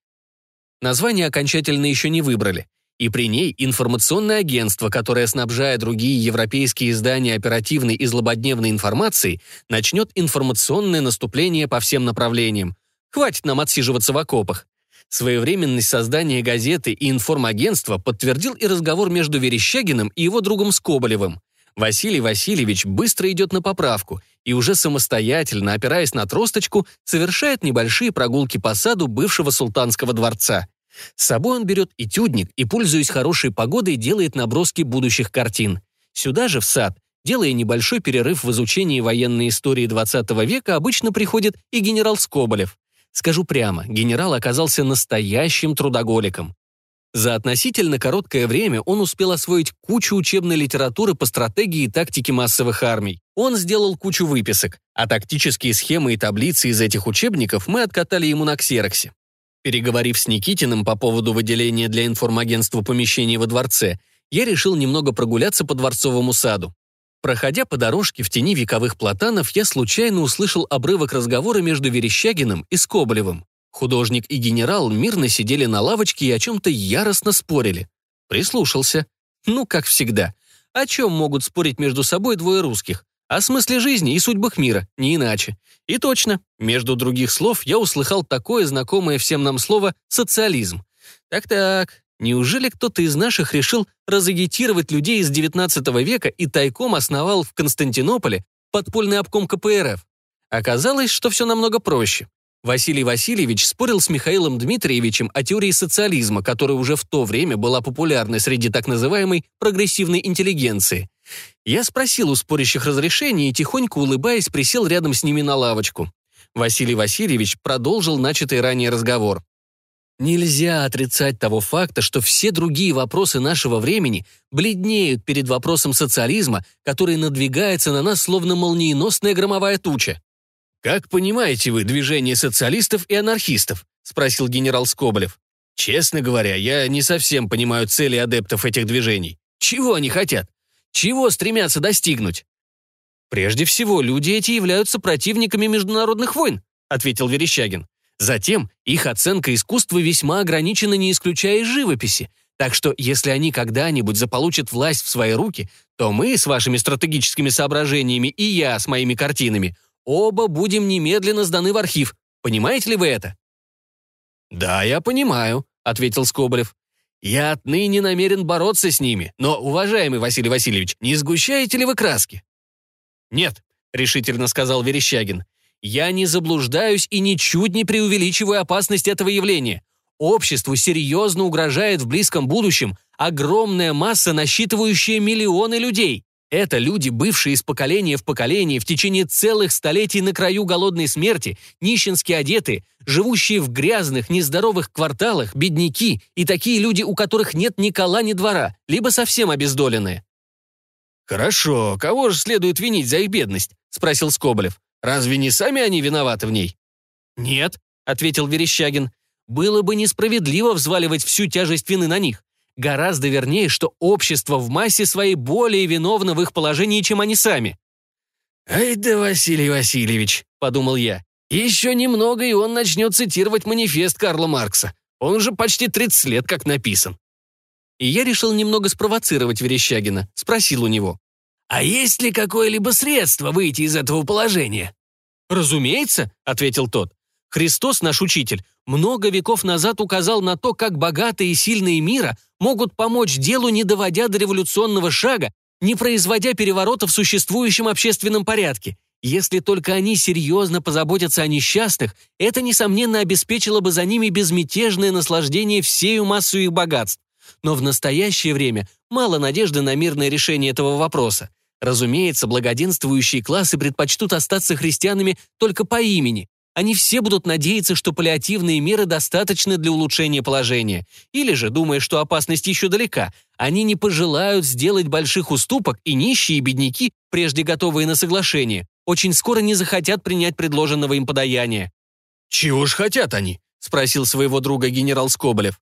Название окончательно еще не выбрали. и при ней информационное агентство, которое, снабжая другие европейские издания оперативной и злободневной информацией, начнет информационное наступление по всем направлениям. Хватит нам отсиживаться в окопах. Своевременность создания газеты и информагентства подтвердил и разговор между Верещагиным и его другом Скоболевым. Василий Васильевич быстро идет на поправку и уже самостоятельно, опираясь на тросточку, совершает небольшие прогулки по саду бывшего султанского дворца. С собой он берет этюдник и, пользуясь хорошей погодой, делает наброски будущих картин. Сюда же, в сад, делая небольшой перерыв в изучении военной истории XX века, обычно приходит и генерал Скоболев. Скажу прямо, генерал оказался настоящим трудоголиком. За относительно короткое время он успел освоить кучу учебной литературы по стратегии и тактике массовых армий. Он сделал кучу выписок, а тактические схемы и таблицы из этих учебников мы откатали ему на ксероксе. Переговорив с Никитиным по поводу выделения для информагентства помещений во дворце, я решил немного прогуляться по дворцовому саду. Проходя по дорожке в тени вековых платанов, я случайно услышал обрывок разговора между Верещагиным и Скоблевым. Художник и генерал мирно сидели на лавочке и о чем-то яростно спорили. Прислушался. Ну, как всегда. О чем могут спорить между собой двое русских? О смысле жизни и судьбах мира, не иначе. И точно, между других слов я услыхал такое знакомое всем нам слово «социализм». Так-так, неужели кто-то из наших решил разагитировать людей из XIX века и тайком основал в Константинополе подпольный обком КПРФ? Оказалось, что все намного проще. Василий Васильевич спорил с Михаилом Дмитриевичем о теории социализма, которая уже в то время была популярной среди так называемой прогрессивной интеллигенции. Я спросил у спорящих разрешения и, тихонько улыбаясь, присел рядом с ними на лавочку. Василий Васильевич продолжил начатый ранее разговор. Нельзя отрицать того факта, что все другие вопросы нашего времени бледнеют перед вопросом социализма, который надвигается на нас словно молниеносная громовая туча. «Как понимаете вы движение социалистов и анархистов?» — спросил генерал Скоболев. «Честно говоря, я не совсем понимаю цели адептов этих движений. Чего они хотят? Чего стремятся достигнуть?» «Прежде всего, люди эти являются противниками международных войн», — ответил Верещагин. Затем их оценка искусства весьма ограничена, не исключая живописи. Так что, если они когда-нибудь заполучат власть в свои руки, то мы с вашими стратегическими соображениями и я с моими картинами оба будем немедленно сданы в архив. Понимаете ли вы это? «Да, я понимаю», — ответил Скоболев. «Я отныне намерен бороться с ними, но, уважаемый Василий Васильевич, не сгущаете ли вы краски?» «Нет», — решительно сказал Верещагин. Я не заблуждаюсь и ничуть не преувеличиваю опасность этого явления. Обществу серьезно угрожает в близком будущем огромная масса, насчитывающая миллионы людей. Это люди, бывшие из поколения в поколение в течение целых столетий на краю голодной смерти, нищенски одетые, живущие в грязных, нездоровых кварталах, бедняки и такие люди, у которых нет ни кола, ни двора, либо совсем обездоленные. «Хорошо, кого же следует винить за их бедность?» — спросил Скоболев. Разве не сами они виноваты в ней?» «Нет», — ответил Верещагин. «Было бы несправедливо взваливать всю тяжесть вины на них. Гораздо вернее, что общество в массе своей более виновно в их положении, чем они сами». «Ай да, Василий Васильевич», — подумал я. «Еще немного, и он начнет цитировать манифест Карла Маркса. Он уже почти 30 лет как написан». И я решил немного спровоцировать Верещагина, спросил у него. А есть ли какое-либо средство выйти из этого положения? Разумеется, ответил тот. Христос, наш учитель, много веков назад указал на то, как богатые и сильные мира могут помочь делу, не доводя до революционного шага, не производя переворота в существующем общественном порядке. Если только они серьезно позаботятся о несчастных, это, несомненно, обеспечило бы за ними безмятежное наслаждение всею массу их богатств. Но в настоящее время мало надежды на мирное решение этого вопроса. Разумеется, благоденствующие классы предпочтут остаться христианами только по имени. Они все будут надеяться, что паллиативные меры достаточны для улучшения положения. Или же, думая, что опасность еще далека, они не пожелают сделать больших уступок, и нищие и бедняки, прежде готовые на соглашение, очень скоро не захотят принять предложенного им подаяния. «Чего ж хотят они?» — спросил своего друга генерал Скоболев.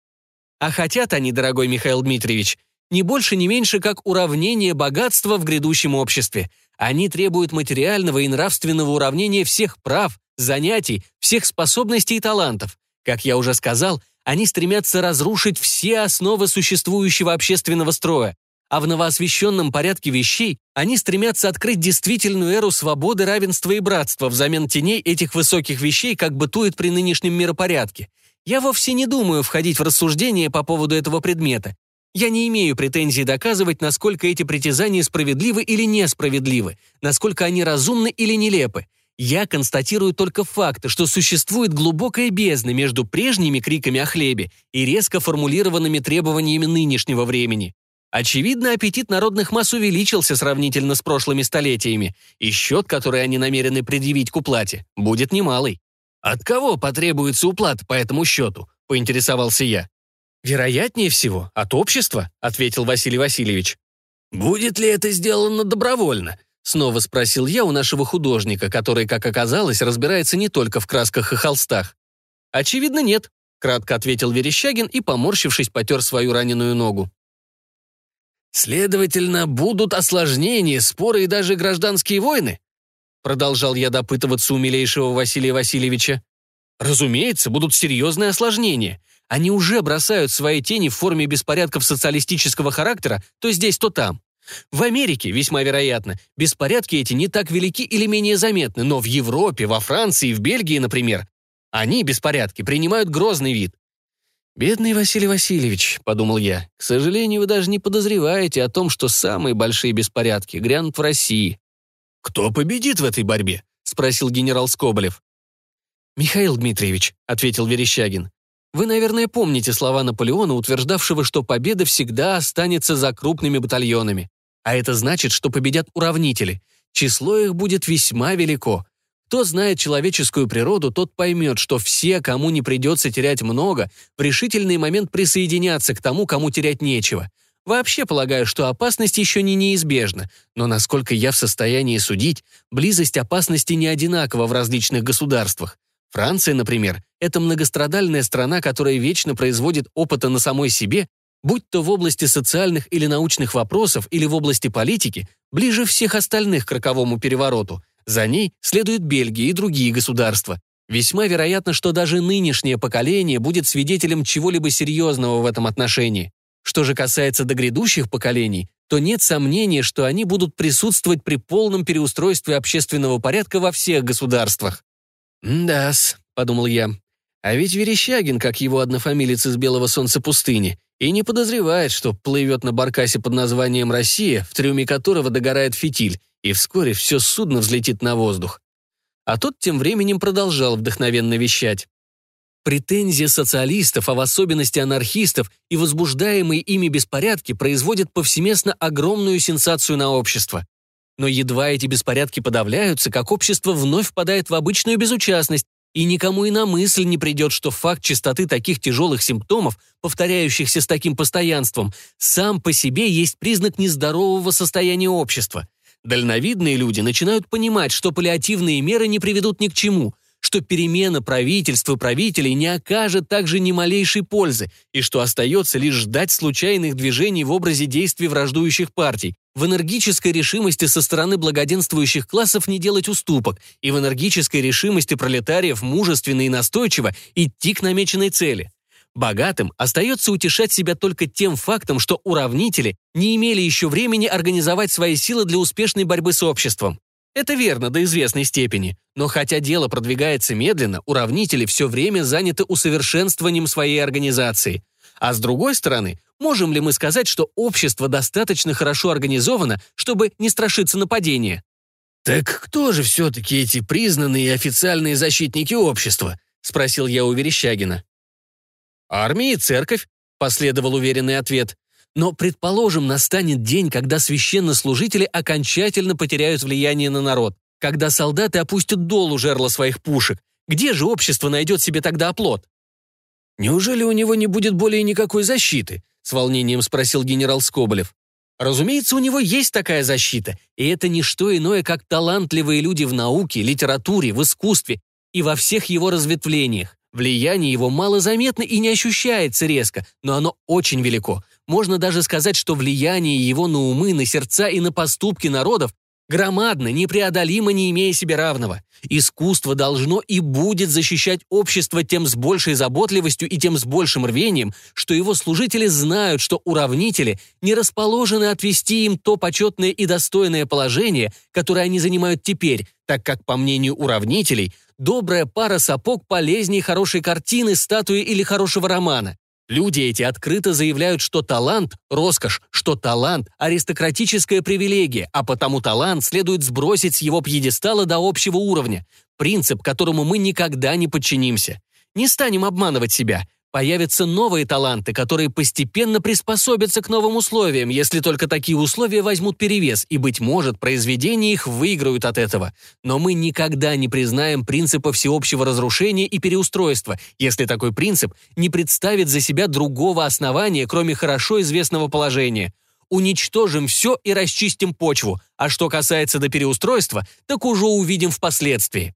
«А хотят они, дорогой Михаил Дмитриевич, не больше, не меньше, как уравнение богатства в грядущем обществе. Они требуют материального и нравственного уравнения всех прав, занятий, всех способностей и талантов. Как я уже сказал, Они стремятся разрушить все основы существующего общественного строя. А в новоосвещенном порядке вещей они стремятся открыть действительную эру свободы, равенства и братства взамен теней этих высоких вещей, как бытует при нынешнем миропорядке. Я вовсе не думаю входить в рассуждения по поводу этого предмета. Я не имею претензий доказывать, насколько эти притязания справедливы или несправедливы, насколько они разумны или нелепы. Я констатирую только факт, что существует глубокая бездна между прежними криками о хлебе и резко формулированными требованиями нынешнего времени. Очевидно, аппетит народных масс увеличился сравнительно с прошлыми столетиями, и счет, который они намерены предъявить к уплате, будет немалый. «От кого потребуется уплата по этому счету?» — поинтересовался я. «Вероятнее всего, от общества», — ответил Василий Васильевич. «Будет ли это сделано добровольно?» — снова спросил я у нашего художника, который, как оказалось, разбирается не только в красках и холстах. «Очевидно, нет», — кратко ответил Верещагин и, поморщившись, потер свою раненую ногу. «Следовательно, будут осложнения, споры и даже гражданские войны?» Продолжал я допытываться у милейшего Василия Васильевича. «Разумеется, будут серьезные осложнения. Они уже бросают свои тени в форме беспорядков социалистического характера то здесь, то там. В Америке, весьма вероятно, беспорядки эти не так велики или менее заметны, но в Европе, во Франции, в Бельгии, например, они, беспорядки, принимают грозный вид. «Бедный Василий Васильевич», — подумал я, — «к сожалению, вы даже не подозреваете о том, что самые большие беспорядки грянут в России». «Кто победит в этой борьбе?» — спросил генерал Скоболев. «Михаил Дмитриевич», — ответил Верещагин, — «вы, наверное, помните слова Наполеона, утверждавшего, что победа всегда останется за крупными батальонами. А это значит, что победят уравнители. Число их будет весьма велико. Кто знает человеческую природу, тот поймет, что все, кому не придется терять много, в решительный момент присоединятся к тому, кому терять нечего. Вообще полагаю, что опасность еще не неизбежна, но насколько я в состоянии судить, близость опасности не одинакова в различных государствах. Франция, например, это многострадальная страна, которая вечно производит опыта на самой себе, будь то в области социальных или научных вопросов или в области политики, ближе всех остальных к роковому перевороту – за ней следует Бельгия и другие государства. Весьма вероятно, что даже нынешнее поколение будет свидетелем чего-либо серьезного в этом отношении. Что же касается до грядущих поколений, то нет сомнения, что они будут присутствовать при полном переустройстве общественного порядка во всех государствах. «Да-с», — подумал я, — «а ведь Верещагин, как его однофамилец из Белого Солнца пустыни, и не подозревает, что плывет на баркасе под названием «Россия», в трюме которого догорает фитиль, и вскоре все судно взлетит на воздух. А тот тем временем продолжал вдохновенно вещать. Претензия социалистов, а в особенности анархистов, и возбуждаемые ими беспорядки производят повсеместно огромную сенсацию на общество. Но едва эти беспорядки подавляются, как общество вновь впадает в обычную безучастность, и никому и на мысль не придет, что факт чистоты таких тяжелых симптомов, повторяющихся с таким постоянством, сам по себе есть признак нездорового состояния общества. Дальновидные люди начинают понимать, что паллиативные меры не приведут ни к чему, что перемена правительства правителей не окажет также ни малейшей пользы, и что остается лишь ждать случайных движений в образе действий враждующих партий, в энергической решимости со стороны благоденствующих классов не делать уступок, и в энергической решимости пролетариев мужественно и настойчиво идти к намеченной цели. Богатым остается утешать себя только тем фактом, что уравнители не имели еще времени организовать свои силы для успешной борьбы с обществом. Это верно до известной степени, но хотя дело продвигается медленно, уравнители все время заняты усовершенствованием своей организации. А с другой стороны, можем ли мы сказать, что общество достаточно хорошо организовано, чтобы не страшиться нападения? «Так кто же все-таки эти признанные официальные защитники общества?» — спросил я у Верещагина. «Армия и церковь», — последовал уверенный ответ. «Но, предположим, настанет день, когда священнослужители окончательно потеряют влияние на народ, когда солдаты опустят долу жерла своих пушек. Где же общество найдет себе тогда оплот?» «Неужели у него не будет более никакой защиты?» — с волнением спросил генерал Скоболев. Разумеется, у него есть такая защита, и это не что иное, как талантливые люди в науке, литературе, в искусстве и во всех его разветвлениях. Влияние его малозаметно и не ощущается резко, но оно очень велико. Можно даже сказать, что влияние его на умы, на сердца и на поступки народов Громадно, непреодолимо, не имея себе равного. Искусство должно и будет защищать общество тем с большей заботливостью и тем с большим рвением, что его служители знают, что уравнители не расположены отвести им то почетное и достойное положение, которое они занимают теперь, так как, по мнению уравнителей, добрая пара сапог полезнее хорошей картины, статуи или хорошего романа. Люди эти открыто заявляют, что талант – роскошь, что талант – аристократическая привилегия, а потому талант следует сбросить с его пьедестала до общего уровня. Принцип, которому мы никогда не подчинимся. Не станем обманывать себя появятся новые таланты, которые постепенно приспособятся к новым условиям, если только такие условия возьмут перевес, и, быть может, произведения их выиграют от этого. Но мы никогда не признаем принципа всеобщего разрушения и переустройства, если такой принцип не представит за себя другого основания, кроме хорошо известного положения. Уничтожим все и расчистим почву, а что касается до переустройства, так уже увидим впоследствии.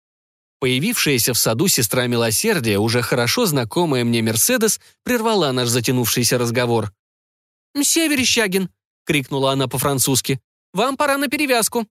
Появившаяся в саду сестра милосердия, уже хорошо знакомая мне Мерседес, прервала наш затянувшийся разговор. «Мсье Верещагин!» — крикнула она по-французски. «Вам пора на перевязку!»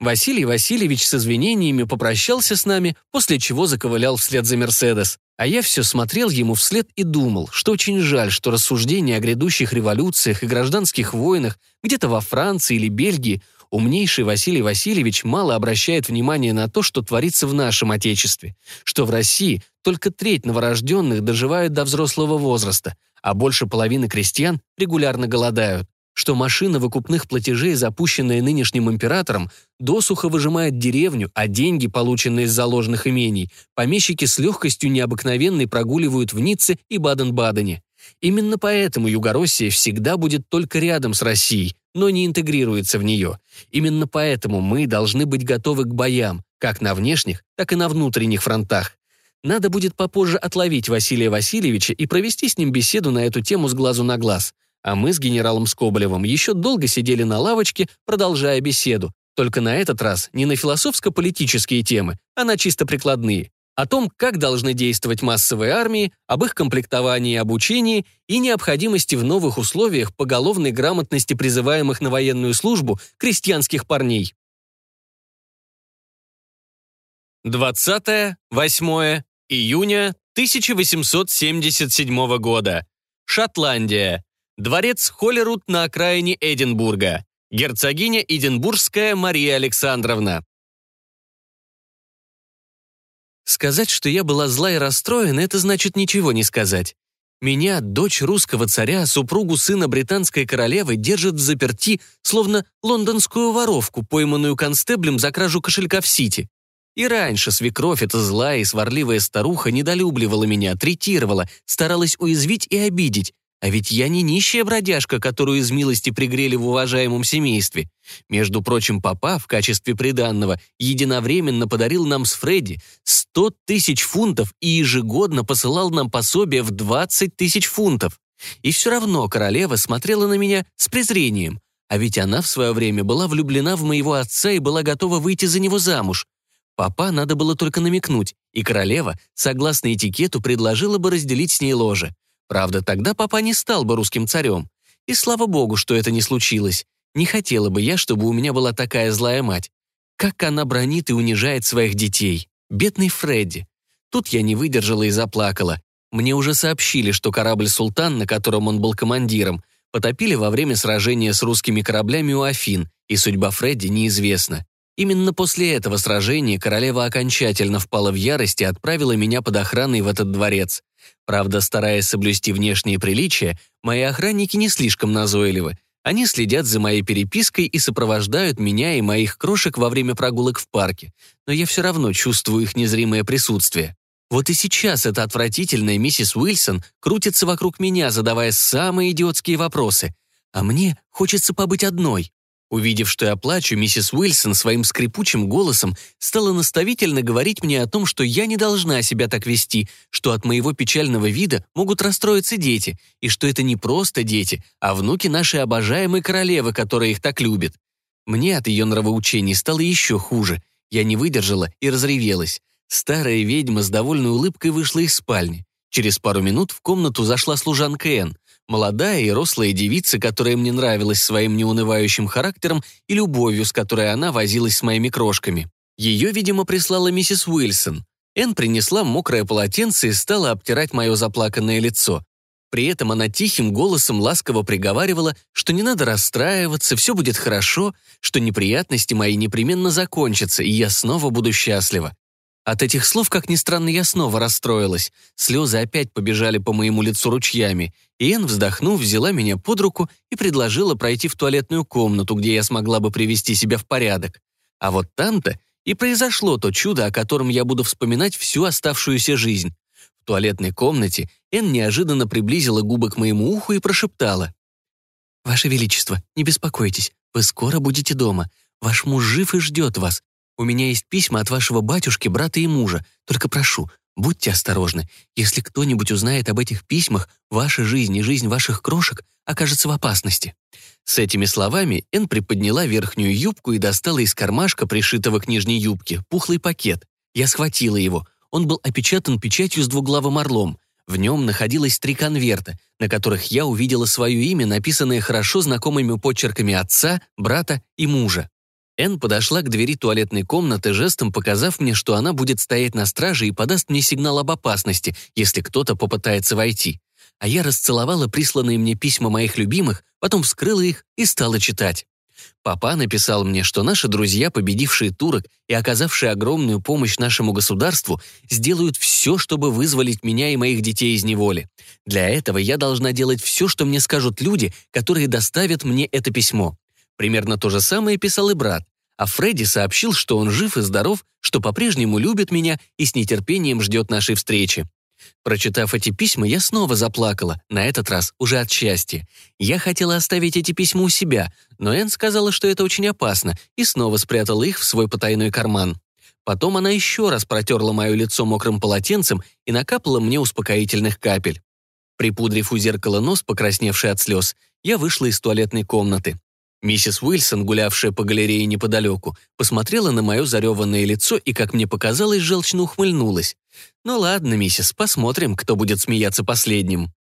Василий Васильевич с извинениями попрощался с нами, после чего заковылял вслед за Мерседес. А я все смотрел ему вслед и думал, что очень жаль, что рассуждения о грядущих революциях и гражданских войнах где-то во Франции или Бельгии умнейший Василий Васильевич мало обращает внимания на то, что творится в нашем Отечестве, что в России только треть новорожденных доживают до взрослого возраста, а больше половины крестьян регулярно голодают, что машина выкупных платежей, запущенная нынешним императором, досуха выжимает деревню, а деньги, полученные из заложенных имений, помещики с легкостью необыкновенной прогуливают в Ницце и Баден-Бадене. Именно поэтому Югороссия всегда будет только рядом с Россией, но не интегрируется в нее. Именно поэтому мы должны быть готовы к боям, как на внешних, так и на внутренних фронтах. Надо будет попозже отловить Василия Васильевича и провести с ним беседу на эту тему с глазу на глаз. А мы с генералом Скоболевым еще долго сидели на лавочке, продолжая беседу. Только на этот раз не на философско-политические темы, а на чисто прикладные о том, как должны действовать массовые армии, об их комплектовании и обучении и необходимости в новых условиях поголовной грамотности призываемых на военную службу крестьянских парней. 20-8 июня 1877 года. Шотландия. Дворец Холлерут на окраине Эдинбурга. Герцогиня Эдинбургская Мария Александровна. Сказать, что я была зла и расстроена, это значит ничего не сказать. Меня, дочь русского царя, супругу сына британской королевы, держат в заперти, словно лондонскую воровку, пойманную констеблем за кражу кошелька в Сити. И раньше свекровь, эта злая и сварливая старуха, недолюбливала меня, третировала, старалась уязвить и обидеть, а ведь я не нищая бродяжка, которую из милости пригрели в уважаемом семействе. Между прочим, папа в качестве приданного единовременно подарил нам с Фредди 100 тысяч фунтов и ежегодно посылал нам пособие в 20 тысяч фунтов. И все равно королева смотрела на меня с презрением. А ведь она в свое время была влюблена в моего отца и была готова выйти за него замуж. Папа надо было только намекнуть, и королева, согласно этикету, предложила бы разделить с ней ложе. Правда, тогда папа не стал бы русским царем. И слава богу, что это не случилось. Не хотела бы я, чтобы у меня была такая злая мать. Как она бронит и унижает своих детей. Бедный Фредди. Тут я не выдержала и заплакала. Мне уже сообщили, что корабль «Султан», на котором он был командиром, потопили во время сражения с русскими кораблями у Афин, и судьба Фредди неизвестна. Именно после этого сражения королева окончательно впала в ярость и отправила меня под охраной в этот дворец. Правда, стараясь соблюсти внешние приличия, мои охранники не слишком назойливы. Они следят за моей перепиской и сопровождают меня и моих крошек во время прогулок в парке, но я все равно чувствую их незримое присутствие. Вот и сейчас эта отвратительная миссис Уилсон крутится вокруг меня, задавая самые идиотские вопросы. А мне хочется побыть одной. Увидев, что я плачу, миссис Уилсон своим скрипучим голосом стала наставительно говорить мне о том, что я не должна себя так вести, что от моего печального вида могут расстроиться дети, и что это не просто дети, а внуки нашей обожаемой королевы, которая их так любит. Мне от ее нравоучений стало еще хуже. Я не выдержала и разревелась. Старая ведьма с довольной улыбкой вышла из спальни. Через пару минут в комнату зашла служанка Энн. Молодая и рослая девица, которая мне нравилась своим неунывающим характером и любовью, с которой она возилась с моими крошками. Ее, видимо, прислала миссис Уильсон. Энн принесла мокрое полотенце и стала обтирать мое заплаканное лицо. При этом она тихим голосом ласково приговаривала, что не надо расстраиваться, все будет хорошо, что неприятности мои непременно закончатся, и я снова буду счастлива. От этих слов, как ни странно, я снова расстроилась. Слезы опять побежали по моему лицу ручьями, и Энн, вздохнув, взяла меня под руку и предложила пройти в туалетную комнату, где я смогла бы привести себя в порядок. А вот там-то и произошло то чудо, о котором я буду вспоминать всю оставшуюся жизнь. В туалетной комнате Энн неожиданно приблизила губы к моему уху и прошептала. «Ваше Величество, не беспокойтесь, вы скоро будете дома. Ваш муж жив и ждет вас. У меня есть письма от вашего батюшки, брата и мужа. Только прошу, будьте осторожны. Если кто-нибудь узнает об этих письмах, ваша жизнь и жизнь ваших крошек окажется в опасности». С этими словами Энн приподняла верхнюю юбку и достала из кармашка, пришитого к нижней юбке, пухлый пакет. Я схватила его. Он был опечатан печатью с двуглавым орлом. В нем находилось три конверта, на которых я увидела свое имя, написанное хорошо знакомыми почерками отца, брата и мужа. Энн подошла к двери туалетной комнаты, жестом показав мне, что она будет стоять на страже и подаст мне сигнал об опасности, если кто-то попытается войти. А я расцеловала присланные мне письма моих любимых, потом вскрыла их и стала читать. Папа написал мне, что наши друзья, победившие турок и оказавшие огромную помощь нашему государству, сделают все, чтобы вызволить меня и моих детей из неволи. Для этого я должна делать все, что мне скажут люди, которые доставят мне это письмо. Примерно то же самое писал и брат. А Фредди сообщил, что он жив и здоров, что по-прежнему любит меня и с нетерпением ждет нашей встречи. Прочитав эти письма, я снова заплакала, на этот раз уже от счастья. Я хотела оставить эти письма у себя, но Энн сказала, что это очень опасно, и снова спрятала их в свой потайной карман. Потом она еще раз протерла мое лицо мокрым полотенцем и накапала мне успокоительных капель. Припудрив у зеркала нос, покрасневший от слез, я вышла из туалетной комнаты. Миссис Уильсон, гулявшая по галерее неподалеку, посмотрела на мое зареванное лицо и, как мне показалось, желчно ухмыльнулась. «Ну ладно, миссис, посмотрим, кто будет смеяться последним».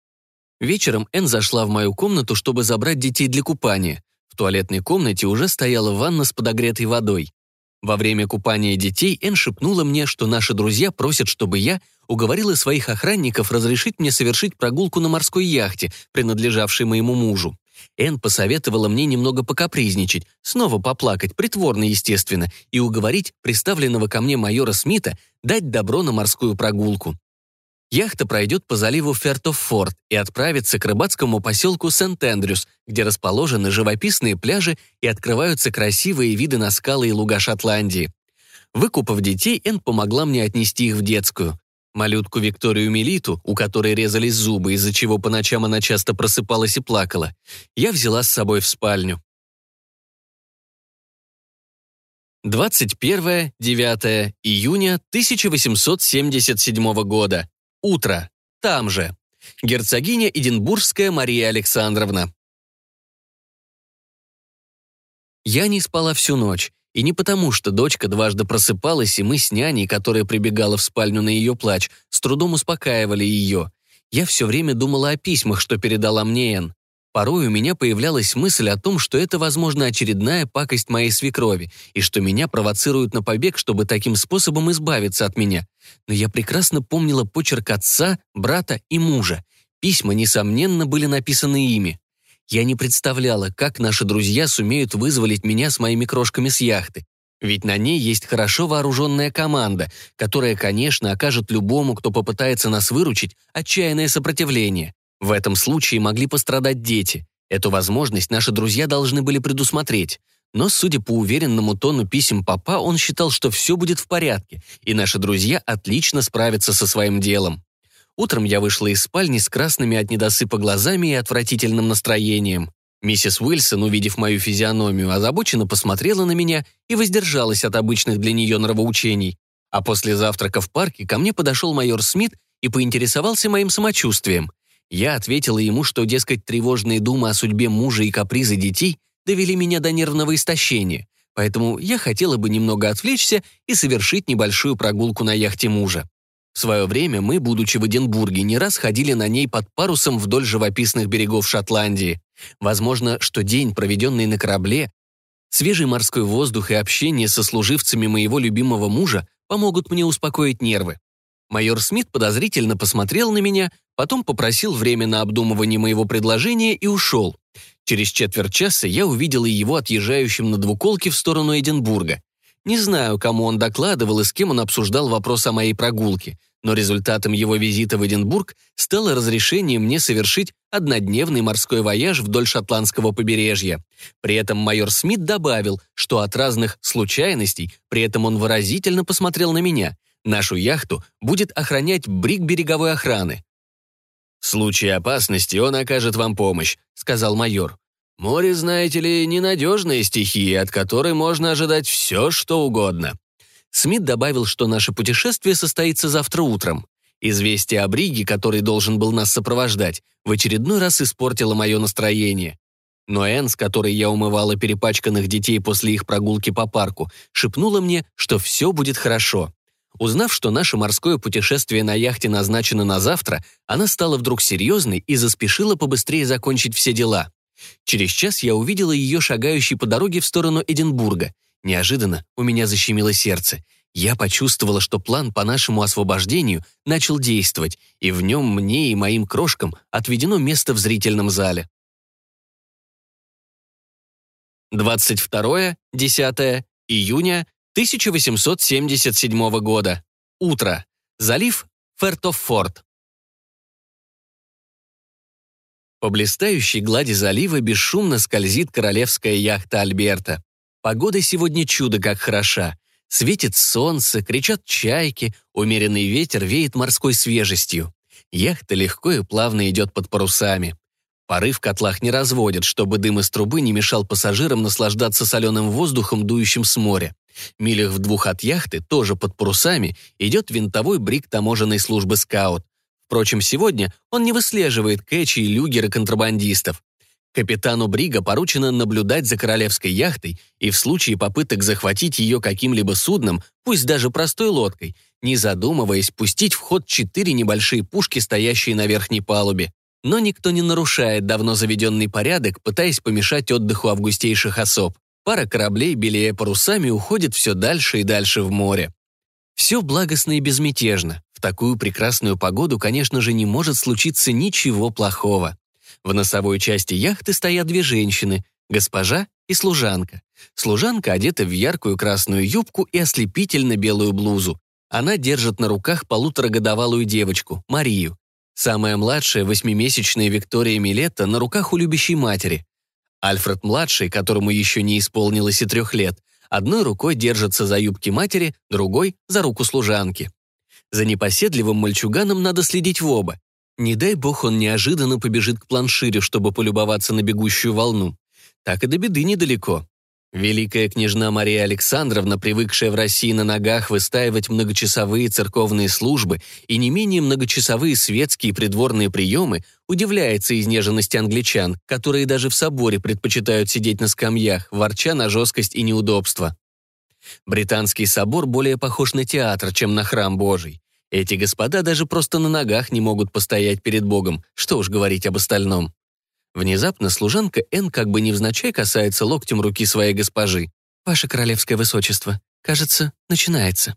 Вечером Энн зашла в мою комнату, чтобы забрать детей для купания. В туалетной комнате уже стояла ванна с подогретой водой. Во время купания детей Энн шепнула мне, что наши друзья просят, чтобы я уговорила своих охранников разрешить мне совершить прогулку на морской яхте, принадлежавшей моему мужу. Энн посоветовала мне немного покапризничать, снова поплакать, притворно, естественно, и уговорить приставленного ко мне майора Смита дать добро на морскую прогулку. Яхта пройдет по заливу Фертофорд и отправится к рыбацкому поселку Сент-Эндрюс, где расположены живописные пляжи и открываются красивые виды на скалы и луга Шотландии. Выкупав детей, Энн помогла мне отнести их в детскую. Малютку Викторию Мелиту, у которой резались зубы, из-за чего по ночам она часто просыпалась и плакала, я взяла с собой в спальню. 21-9 июня 1877 года. Утро. Там же. Герцогиня Эдинбургская Мария Александровна. Я не спала всю ночь. И не потому, что дочка дважды просыпалась, и мы с няней, которая прибегала в спальню на ее плач, с трудом успокаивали ее. Я все время думала о письмах, что передала мне Энн. Порой у меня появлялась мысль о том, что это, возможно, очередная пакость моей свекрови, и что меня провоцируют на побег, чтобы таким способом избавиться от меня. Но я прекрасно помнила почерк отца, брата и мужа. Письма, несомненно, были написаны ими. Я не представляла, как наши друзья сумеют вызволить меня с моими крошками с яхты. Ведь на ней есть хорошо вооруженная команда, которая, конечно, окажет любому, кто попытается нас выручить, отчаянное сопротивление. В этом случае могли пострадать дети. Эту возможность наши друзья должны были предусмотреть. Но, судя по уверенному тону писем папа, он считал, что все будет в порядке, и наши друзья отлично справятся со своим делом. Утром я вышла из спальни с красными от недосыпа глазами и отвратительным настроением. Миссис Уильсон, увидев мою физиономию, озабоченно посмотрела на меня и воздержалась от обычных для нее нравоучений. А после завтрака в парке ко мне подошел майор Смит и поинтересовался моим самочувствием. Я ответила ему, что, дескать, тревожные думы о судьбе мужа и капризы детей довели меня до нервного истощения, поэтому я хотела бы немного отвлечься и совершить небольшую прогулку на яхте мужа. В свое время мы, будучи в Эдинбурге, не раз ходили на ней под парусом вдоль живописных берегов Шотландии. Возможно, что день, проведенный на корабле, свежий морской воздух и общение со служивцами моего любимого мужа помогут мне успокоить нервы. Майор Смит подозрительно посмотрел на меня, потом попросил время на обдумывание моего предложения и ушел. Через четверть часа я увидела его отъезжающим на двуколке в сторону Эдинбурга. Не знаю, кому он докладывал и с кем он обсуждал вопрос о моей прогулке но результатом его визита в Эдинбург стало разрешение мне совершить однодневный морской вояж вдоль шотландского побережья. При этом майор Смит добавил, что от разных случайностей, при этом он выразительно посмотрел на меня, нашу яхту будет охранять бриг береговой охраны. «В случае опасности он окажет вам помощь», — сказал майор. «Море, знаете ли, ненадежная стихия, от которой можно ожидать все, что угодно. Смит добавил, что наше путешествие состоится завтра утром. Известие о Бриге, который должен был нас сопровождать, в очередной раз испортило мое настроение. Но Энн, с которой я умывала перепачканных детей после их прогулки по парку, шепнула мне, что все будет хорошо. Узнав, что наше морское путешествие на яхте назначено на завтра, она стала вдруг серьезной и заспешила побыстрее закончить все дела. Через час я увидела ее шагающей по дороге в сторону Эдинбурга — Неожиданно у меня защемило сердце. Я почувствовала, что план по нашему освобождению начал действовать, и в нем мне и моим крошкам отведено место в зрительном зале. 22-10 июня 1877 года. Утро. Залив Фертофорд. По блистающей глади залива бесшумно скользит королевская яхта Альберта. Погода сегодня чудо как хороша. Светит солнце, кричат чайки, умеренный ветер веет морской свежестью. Яхта легко и плавно идет под парусами. Пары в котлах не разводят, чтобы дым из трубы не мешал пассажирам наслаждаться соленым воздухом, дующим с моря. Милях в двух от яхты, тоже под парусами, идет винтовой брик таможенной службы «Скаут». Впрочем, сегодня он не выслеживает кэчи и люгеры контрабандистов. Капитану Брига поручено наблюдать за королевской яхтой и в случае попыток захватить ее каким-либо судном, пусть даже простой лодкой, не задумываясь, пустить в ход четыре небольшие пушки, стоящие на верхней палубе. Но никто не нарушает давно заведенный порядок, пытаясь помешать отдыху августейших особ. Пара кораблей, белее парусами, уходит все дальше и дальше в море. Все благостно и безмятежно. В такую прекрасную погоду, конечно же, не может случиться ничего плохого. В носовой части яхты стоят две женщины, госпожа и служанка. Служанка одета в яркую красную юбку и ослепительно белую блузу. Она держит на руках полуторагодовалую девочку, Марию. Самая младшая, восьмимесячная Виктория Милетта, на руках у любящей матери. Альфред-младший, которому еще не исполнилось и трех лет, одной рукой держится за юбки матери, другой — за руку служанки. За непоседливым мальчуганом надо следить в оба. Не дай бог он неожиданно побежит к планширю, чтобы полюбоваться на бегущую волну. Так и до беды недалеко. Великая княжна Мария Александровна, привыкшая в России на ногах выстаивать многочасовые церковные службы и не менее многочасовые светские придворные приемы, удивляется изнеженности англичан, которые даже в соборе предпочитают сидеть на скамьях, ворча на жесткость и неудобство. Британский собор более похож на театр, чем на храм Божий. Эти господа даже просто на ногах не могут постоять перед Богом, что уж говорить об остальном. Внезапно служанка Н как бы невзначай касается локтем руки своей госпожи. «Ваше королевское высочество, кажется, начинается».